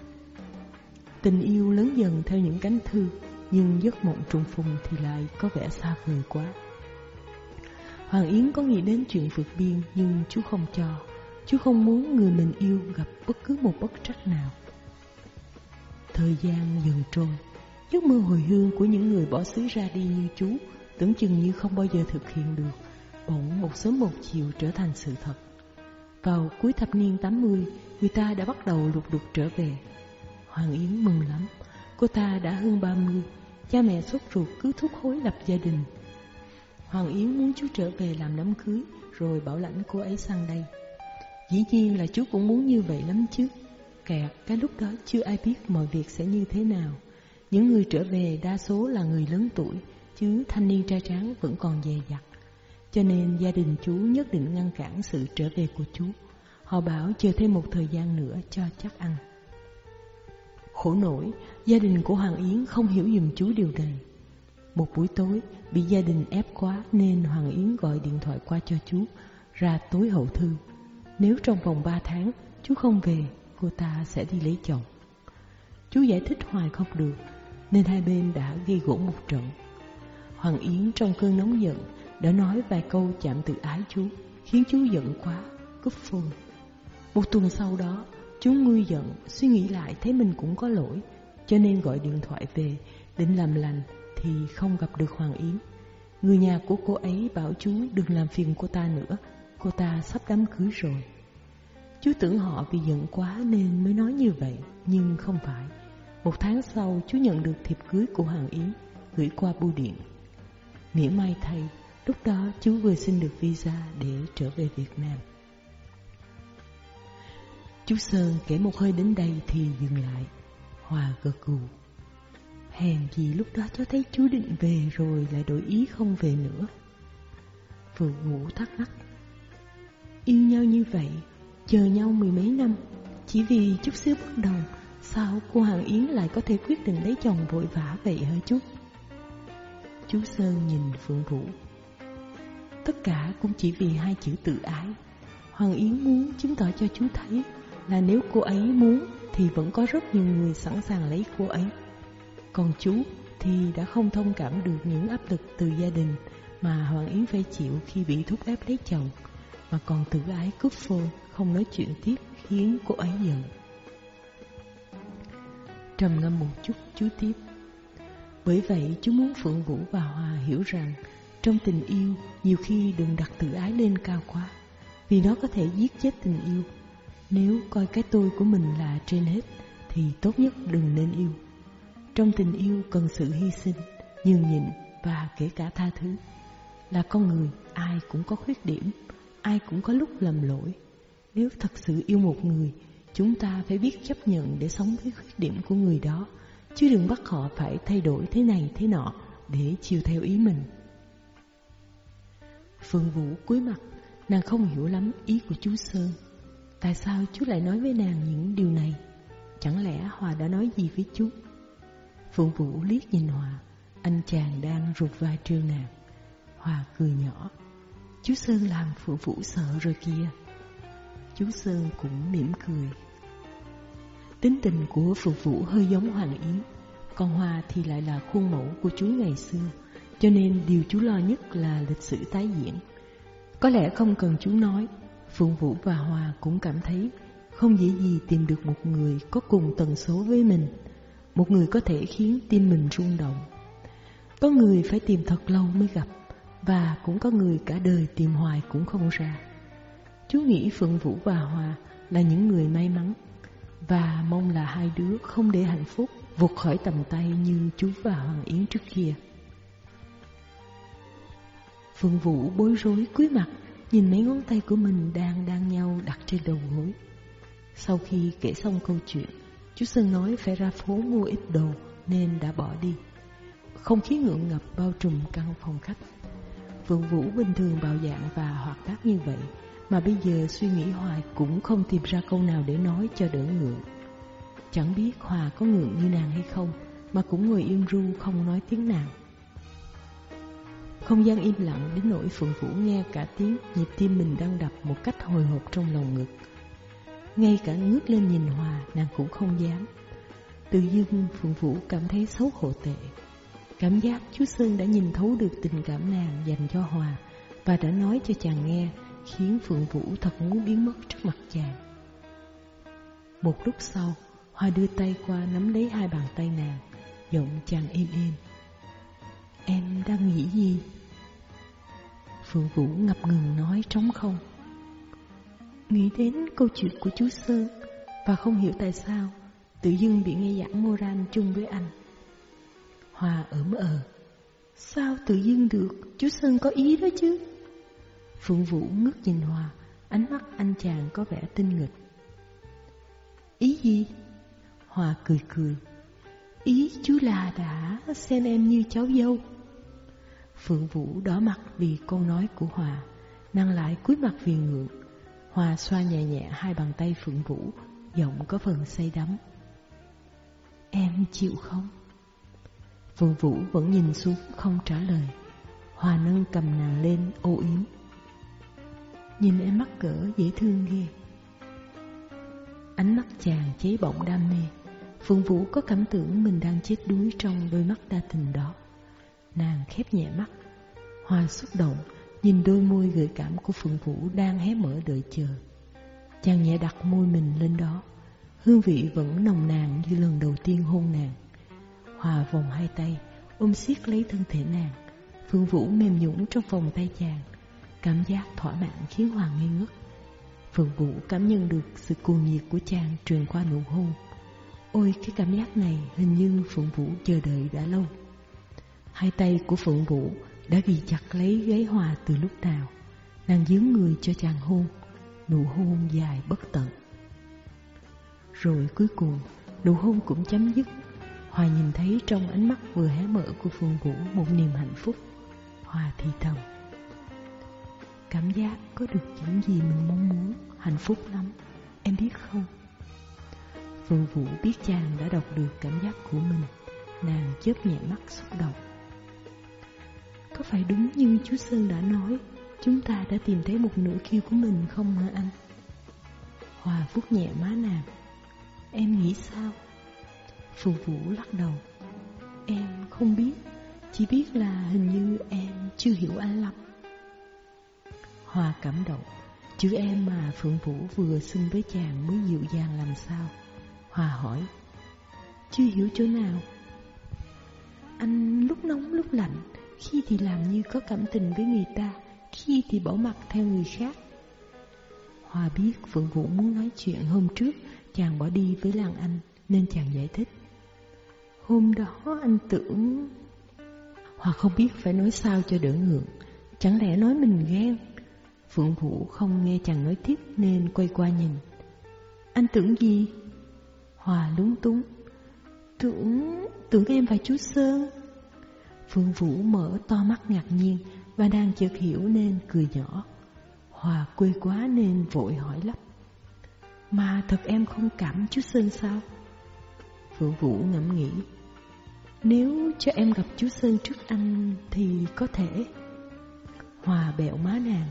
Tình yêu lớn dần theo những cánh thư nhưng giấc mộng trùng phùng thì lại có vẻ xa vời quá. Hoàng Yến có nghĩ đến chuyện vượt biên nhưng chú không cho. Chú không muốn người mình yêu gặp bất cứ một bất trắc nào. Thời gian dần trôi, giấc mơ hồi hương của những người bỏ xứ ra đi như chú tưởng chừng như không bao giờ thực hiện được, bỗng một sớm một chiều trở thành sự thật. Vào cuối thập niên 80, người ta đã bắt đầu lục đục trở về. Hoàng Yến mừng lắm, cô ta đã hơn 30, cha mẹ sốt ruột cứ thúc hối lập gia đình. Hoàng Yến muốn chú trở về làm đám cưới, rồi bảo lãnh cô ấy sang đây. Dĩ nhiên là chú cũng muốn như vậy lắm chứ. Kẹt, cái lúc đó chưa ai biết mọi việc sẽ như thế nào. Những người trở về đa số là người lớn tuổi, chứ thanh niên trai tráng vẫn còn dè dặt. Cho nên gia đình chú nhất định ngăn cản sự trở về của chú. Họ bảo chờ thêm một thời gian nữa cho chắc ăn. Khổ nổi, gia đình của Hoàng Yến không hiểu dùm chú điều này. Một buổi tối, bị gia đình ép quá nên Hoàng Yến gọi điện thoại qua cho chú, ra tối hậu thư. Nếu trong vòng 3 tháng chú không về, cô ta sẽ đi lấy chồng. Chú giải thích hoài không được, nên hai bên đã gây gỗ một trận. Hoàng Yến trong cơn nóng giận đã nói vài câu chạm từ ái chú, khiến chú giận quá, cúp phone. Một tuần sau đó, chú nguôi giận, suy nghĩ lại thấy mình cũng có lỗi, cho nên gọi điện thoại về, định làm lành thì không gặp được Hoàng Yến. Người nhà của cô ấy bảo chú đừng làm phiền cô ta nữa, cô ta sắp đám cưới rồi. Chú tưởng họ vì giận quá nên mới nói như vậy, nhưng không phải. Một tháng sau, chú nhận được thiệp cưới của Hoàng Yến, gửi qua bưu điện. Mỉa may thay, lúc đó chú vừa xin được visa để trở về Việt Nam. Chú Sơn kể một hơi đến đây thì dừng lại, Hòa gật gù. Hèn gì lúc đó cháu thấy chú định về rồi lại đổi ý không về nữa. Phượng ngủ thắc mắc. Yêu nhau như vậy, chờ nhau mười mấy năm, chỉ vì chút xíu bất đồng, sao cô Hàng Yến lại có thể quyết định lấy chồng vội vã vậy hả chú? Chú Sơn nhìn Phượng Vũ. Tất cả cũng chỉ vì hai chữ tự ái. Hoàng Yến muốn chứng tỏ cho chú thấy là nếu cô ấy muốn thì vẫn có rất nhiều người sẵn sàng lấy cô ấy. Còn chú thì đã không thông cảm được những áp lực từ gia đình mà Hoàng Yến phải chịu khi bị thúc ép lấy chồng, mà còn tự ái cướp phone, không nói chuyện tiếp khiến cô ấy giận. Trầm ngâm một chút, chú tiếp. Bởi vậy chú muốn Phượng Vũ và Hòa hiểu rằng trong tình yêu nhiều khi đừng đặt tự ái lên cao quá, vì nó có thể giết chết tình yêu. Nếu coi cái tôi của mình là trên hết thì tốt nhất đừng nên yêu. Trong tình yêu cần sự hy sinh, nhường nhịn và kể cả tha thứ. Là con người, ai cũng có khuyết điểm, ai cũng có lúc lầm lỗi. Nếu thật sự yêu một người, chúng ta phải biết chấp nhận để sống với khuyết điểm của người đó, chứ đừng bắt họ phải thay đổi thế này thế nọ để chiều theo ý mình. Phương Vũ cúi mặt, Nàng không hiểu lắm ý của chú Sơn. Tại sao chú lại nói với nàng những điều này? Chẳng lẽ Hòa đã nói gì với chú? Phương Vũ liếc nhìn Hòa Anh chàng đang rụt vai trêu nàng. Hòa cười nhỏ Chú Sơn làm Phương Vũ sợ rồi kìa. Chú Sơn cũng mỉm cười. Tính tình của Phương Vũ hơi giống Hoàng Yến Còn Hòa thì lại là khuôn mẫu của chú ngày xưa. Cho nên điều chú lo nhất là lịch sử tái diễn. Có lẽ không cần chú nói Phượng Vũ và Hòa cũng cảm thấy Không dễ gì tìm được một người có cùng tần số với mình, Một người có thể khiến tim mình rung động. Có người phải tìm thật lâu mới gặp, Và cũng có người cả đời tìm hoài cũng không ra. Chú nghĩ Phượng Vũ và Hòa là những người may mắn, Và mong là hai đứa không để hạnh phúc vụt khỏi tầm tay như chú và Hoàng Yến trước kia phương Vũ bối rối cúi mặt, Nhìn mấy ngón tay của mình đang đang nhau đặt trên đầu gối. Sau khi kể xong câu chuyện, Chú Sơn nói phải ra phố mua ít đồ Nên đã bỏ đi. Không khí ngượng ngập bao trùm căn phòng khách. Phương Vũ bình thường bạo dạng và hoạt bát như vậy, Mà bây giờ suy nghĩ hoài cũng không tìm ra câu nào để nói cho đỡ ngượng. Chẳng biết Hòa có ngượng như nàng hay không, Mà cũng ngồi yên ru không nói tiếng nào không gian im lặng đến nỗi Phượng Vũ nghe cả tiếng nhịp tim mình đang đập một cách hồi hộp trong lòng ngực. Ngay cả ngước lên nhìn Hòa nàng cũng không dám. Tự dưng Phượng Vũ cảm thấy xấu hổ tệ. Cảm giác chú Sơn đã nhìn thấu được tình cảm nàng dành cho Hòa và đã nói cho chàng nghe khiến Phượng Vũ thật muốn biến mất trước mặt chàng. Một lúc sau, Hòa đưa tay qua nắm lấy hai bàn tay nàng, giọng chàng êm êm. Em đang nghĩ gì? Phượng Vũ ngập ngừng nói trống không. Nghĩ đến câu chuyện của chú Sơn Và không hiểu tại sao, Tự dưng bị nghe giảng Moran chung với anh. Hòa ẩm ờ. Sao tự dưng được? Chú Sơn có ý đó chứ? Phượng Vũ ngước nhìn Hòa, Ánh mắt anh chàng có vẻ tinh nghịch. Ý gì? Hòa cười cười. Ý chú là đã xem em như cháu dâu. Phượng Vũ đỏ mặt vì câu nói của Hòa Năng lại cúi mặt vì ngượng. Hòa xoa nhẹ nhẹ hai bàn tay Phượng Vũ, Giọng có phần say đắm. Em chịu không? Phượng Vũ vẫn nhìn xuống, không trả lời. Hòa nâng cầm nàng lên, ô yếm. Nhìn em mắt cỡ, dễ thương ghê. Ánh mắt chàng cháy bỏng đam mê. Phương Vũ có cảm tưởng mình đang chết đuối trong đôi mắt đa tình đó. Nàng khép nhẹ mắt, Hoa xúc động, Nhìn đôi môi gợi cảm của Phương Vũ Đang hé mở đợi chờ. Chàng nhẹ đặt môi mình lên đó, Hương vị vẫn nồng nàn như lần đầu tiên hôn nàng. Hòa vòng hai tay, Ôm siết lấy thân thể nàng. Phương Vũ mềm nhũn trong vòng tay chàng, Cảm giác thỏa mãn khiến Hoàng ngây ngất. Phương Vũ cảm nhận được sự cuồng nhiệt của chàng truyền qua nụ hôn. Ôi cái cảm giác này hình như Phượng Vũ chờ đợi đã lâu Hai tay của Phượng Vũ đã ghi chặt lấy ghế Hòa từ lúc nào. Nàng dướng người cho chàng hôn, nụ hôn dài bất tận. Rồi cuối cùng, nụ hôn cũng chấm dứt. Hòa nhìn thấy trong ánh mắt vừa hé mở của Phương Vũ một niềm hạnh phúc. Hòa thì thầm. Cảm giác có được những gì mình mong muốn, hạnh phúc lắm, em biết không? Phương Vũ biết chàng đã đọc được cảm giác của mình, nàng chớp nhẹ mắt xúc động. Có phải đúng như chú Sơn đã nói Chúng ta đã tìm thấy một nửa kia của mình không hả anh? Hòa vuốt nhẹ má nàng. Em nghĩ sao? Phù Vũ lắc đầu. Em không biết Chỉ biết là hình như em chưa hiểu anh lắm. Hòa cảm động. Chữ em mà Phượng Vũ vừa xưng với chàng mới dịu dàng làm sao? Hòa hỏi Chưa hiểu chỗ nào Anh lúc nóng lúc lạnh khi thì làm như có cảm tình với người ta, khi thì bỏ mặt theo người khác. Hòa biết Phượng Vũ muốn nói chuyện hôm trước chàng bỏ đi với làng Anh nên chàng giải thích. Hôm đó anh tưởng... Hòa không biết phải nói sao cho đỡ ngượng, chẳng lẽ nói mình ghen. Phượng Vũ không nghe chàng nói tiếp nên quay qua nhìn. Anh tưởng gì? Hòa lúng túng. Tưởng... tưởng em và chú Sơn. Phương Vũ mở to mắt ngạc nhiên và đang chợt hiểu nên cười nhỏ. Hòa quê quá nên vội hỏi lắp. Mà thật em không cảm chú Sơn sao? Phương Vũ ngẫm nghĩ. Nếu cho em gặp chú Sơn trước anh thì có thể. Hòa bẹo má nàng.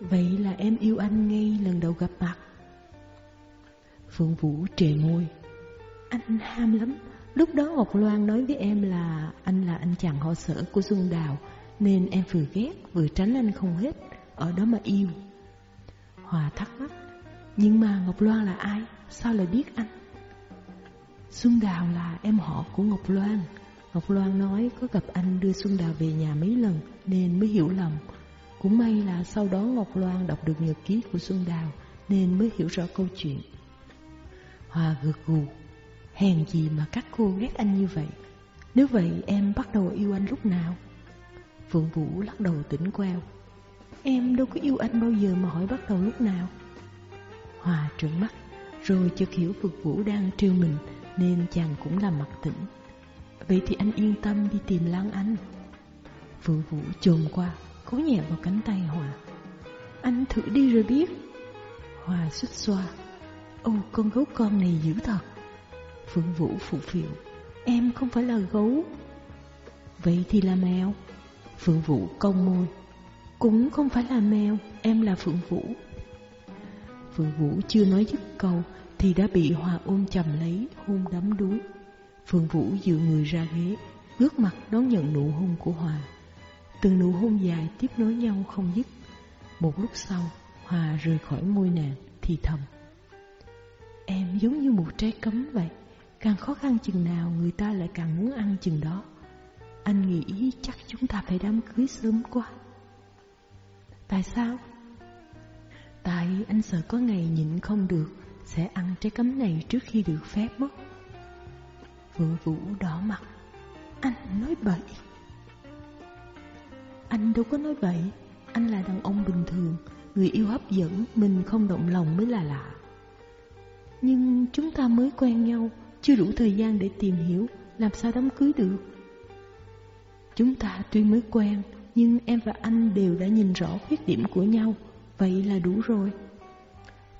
Vậy là em yêu anh ngay lần đầu gặp mặt phương Vũ trề môi. Anh ham lắm. Lúc đó Ngọc Loan nói với em là anh là anh chàng họ sở của Xuân Đào, nên em vừa ghét vừa tránh anh không hết, ở đó mà yêu. Hòa thắc mắc, nhưng mà Ngọc Loan là ai? Sao lại biết anh? Xuân Đào là em họ của Ngọc Loan. Ngọc Loan nói có gặp anh đưa Xuân Đào về nhà mấy lần nên mới hiểu lầm. Cũng may là sau đó Ngọc Loan đọc được nhật ký của Xuân Đào nên mới hiểu rõ câu chuyện. Hòa gật gù, hèn gì mà các cô ghét anh như vậy. Nếu vậy em bắt đầu yêu anh lúc nào? Phượng Vũ lắc đầu tỉnh queo. Em đâu có yêu anh bao giờ mà hỏi bắt đầu lúc nào. Hòa trợn mắt, rồi chợt hiểu Phượng Vũ đang trêu mình nên chàng cũng làm mặt tỉnh. Vậy thì anh yên tâm đi tìm Lan Anh. Phượng Vũ chồm qua, cố nhẹ vào cánh tay Hòa. Anh thử đi rồi biết. Hòa xuất xoa. Ô con gấu con này dữ thật. Phượng Vũ phụ phiệu. Em không phải là gấu. Vậy thì là mèo. Phượng Vũ cong môi. Cũng không phải là mèo, em là Phượng Vũ. Phượng Vũ chưa nói dứt câu thì đã bị Hòa ôm chầm lấy, hôn đắm đuối. Phượng Vũ dựa người ra ghế, ngước mặt đón nhận nụ hôn của Hòa. Từng nụ hôn dài tiếp nối nhau không dứt. Một lúc sau, Hòa rời khỏi môi nàng, thì thầm. Em giống như một trái cấm vậy, càng khó khăn chừng nào người ta lại càng muốn ăn chừng đó. Anh nghĩ chắc chúng ta phải đám cưới sớm quá. Tại sao? Tại anh sợ có ngày nhịn không được Sẽ ăn trái cấm này trước khi được phép mất. Vượng Vũ đỏ mặt. Anh nói bậy. Anh đâu có nói bậy. Anh là đàn ông bình thường. Người yêu hấp dẫn Mình không động lòng mới là lạ. Nhưng chúng ta mới quen nhau, Chưa đủ thời gian để tìm hiểu, Làm sao đám cưới được? Chúng ta tuy mới quen, Nhưng em và anh đều đã nhìn rõ khuyết điểm của nhau, Vậy là đủ rồi.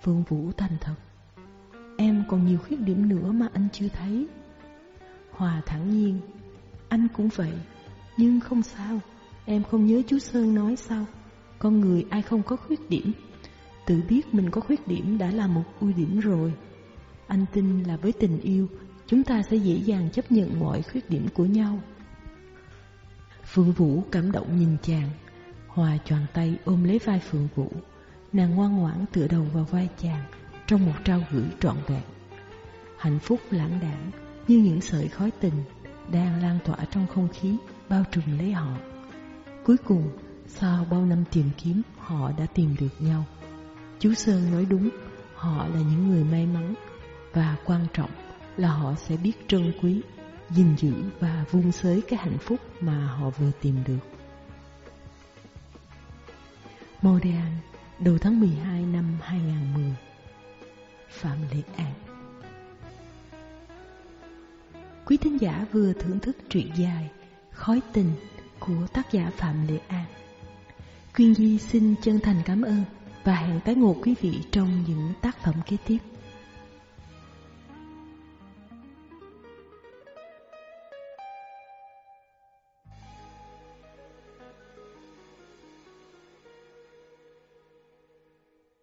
Phương Vũ thành thật. Em còn nhiều khuyết điểm nữa mà anh chưa thấy. Hòa thẳng nhiên. Anh cũng vậy, Nhưng không sao. Em không nhớ chú Sơn nói sao. Con người ai không có khuyết điểm. Tự biết mình có khuyết điểm đã là một ưu điểm rồi. Anh tin là với tình yêu, Chúng ta sẽ dễ dàng chấp nhận mọi khuyết điểm của nhau. Phương Vũ cảm động nhìn chàng. Hòa choàng tay ôm lấy vai Phượng Vũ. Nàng ngoan ngoãn tựa đầu vào vai chàng, Trong một trao gửi trọn vẹn. Hạnh phúc lãng đảng Như những sợi khói tình Đang lan tỏa trong không khí, Bao trùm lấy họ. Cuối cùng, Sau bao năm tìm kiếm, Họ đã tìm được nhau. Chú Sơn nói đúng, Họ là những người may mắn và quan trọng là họ sẽ biết trân quý gìn giữ và vun xới cái hạnh phúc mà họ vừa tìm được. Modern, đầu tháng 12 năm 2010 Phạm Lệ An Quý thính giả vừa thưởng thức truyện dài Khói tình của tác giả Phạm Lệ An Quyên Di xin chân thành cảm ơn và hẹn tái ngộ quý vị trong những tác phẩm kế tiếp.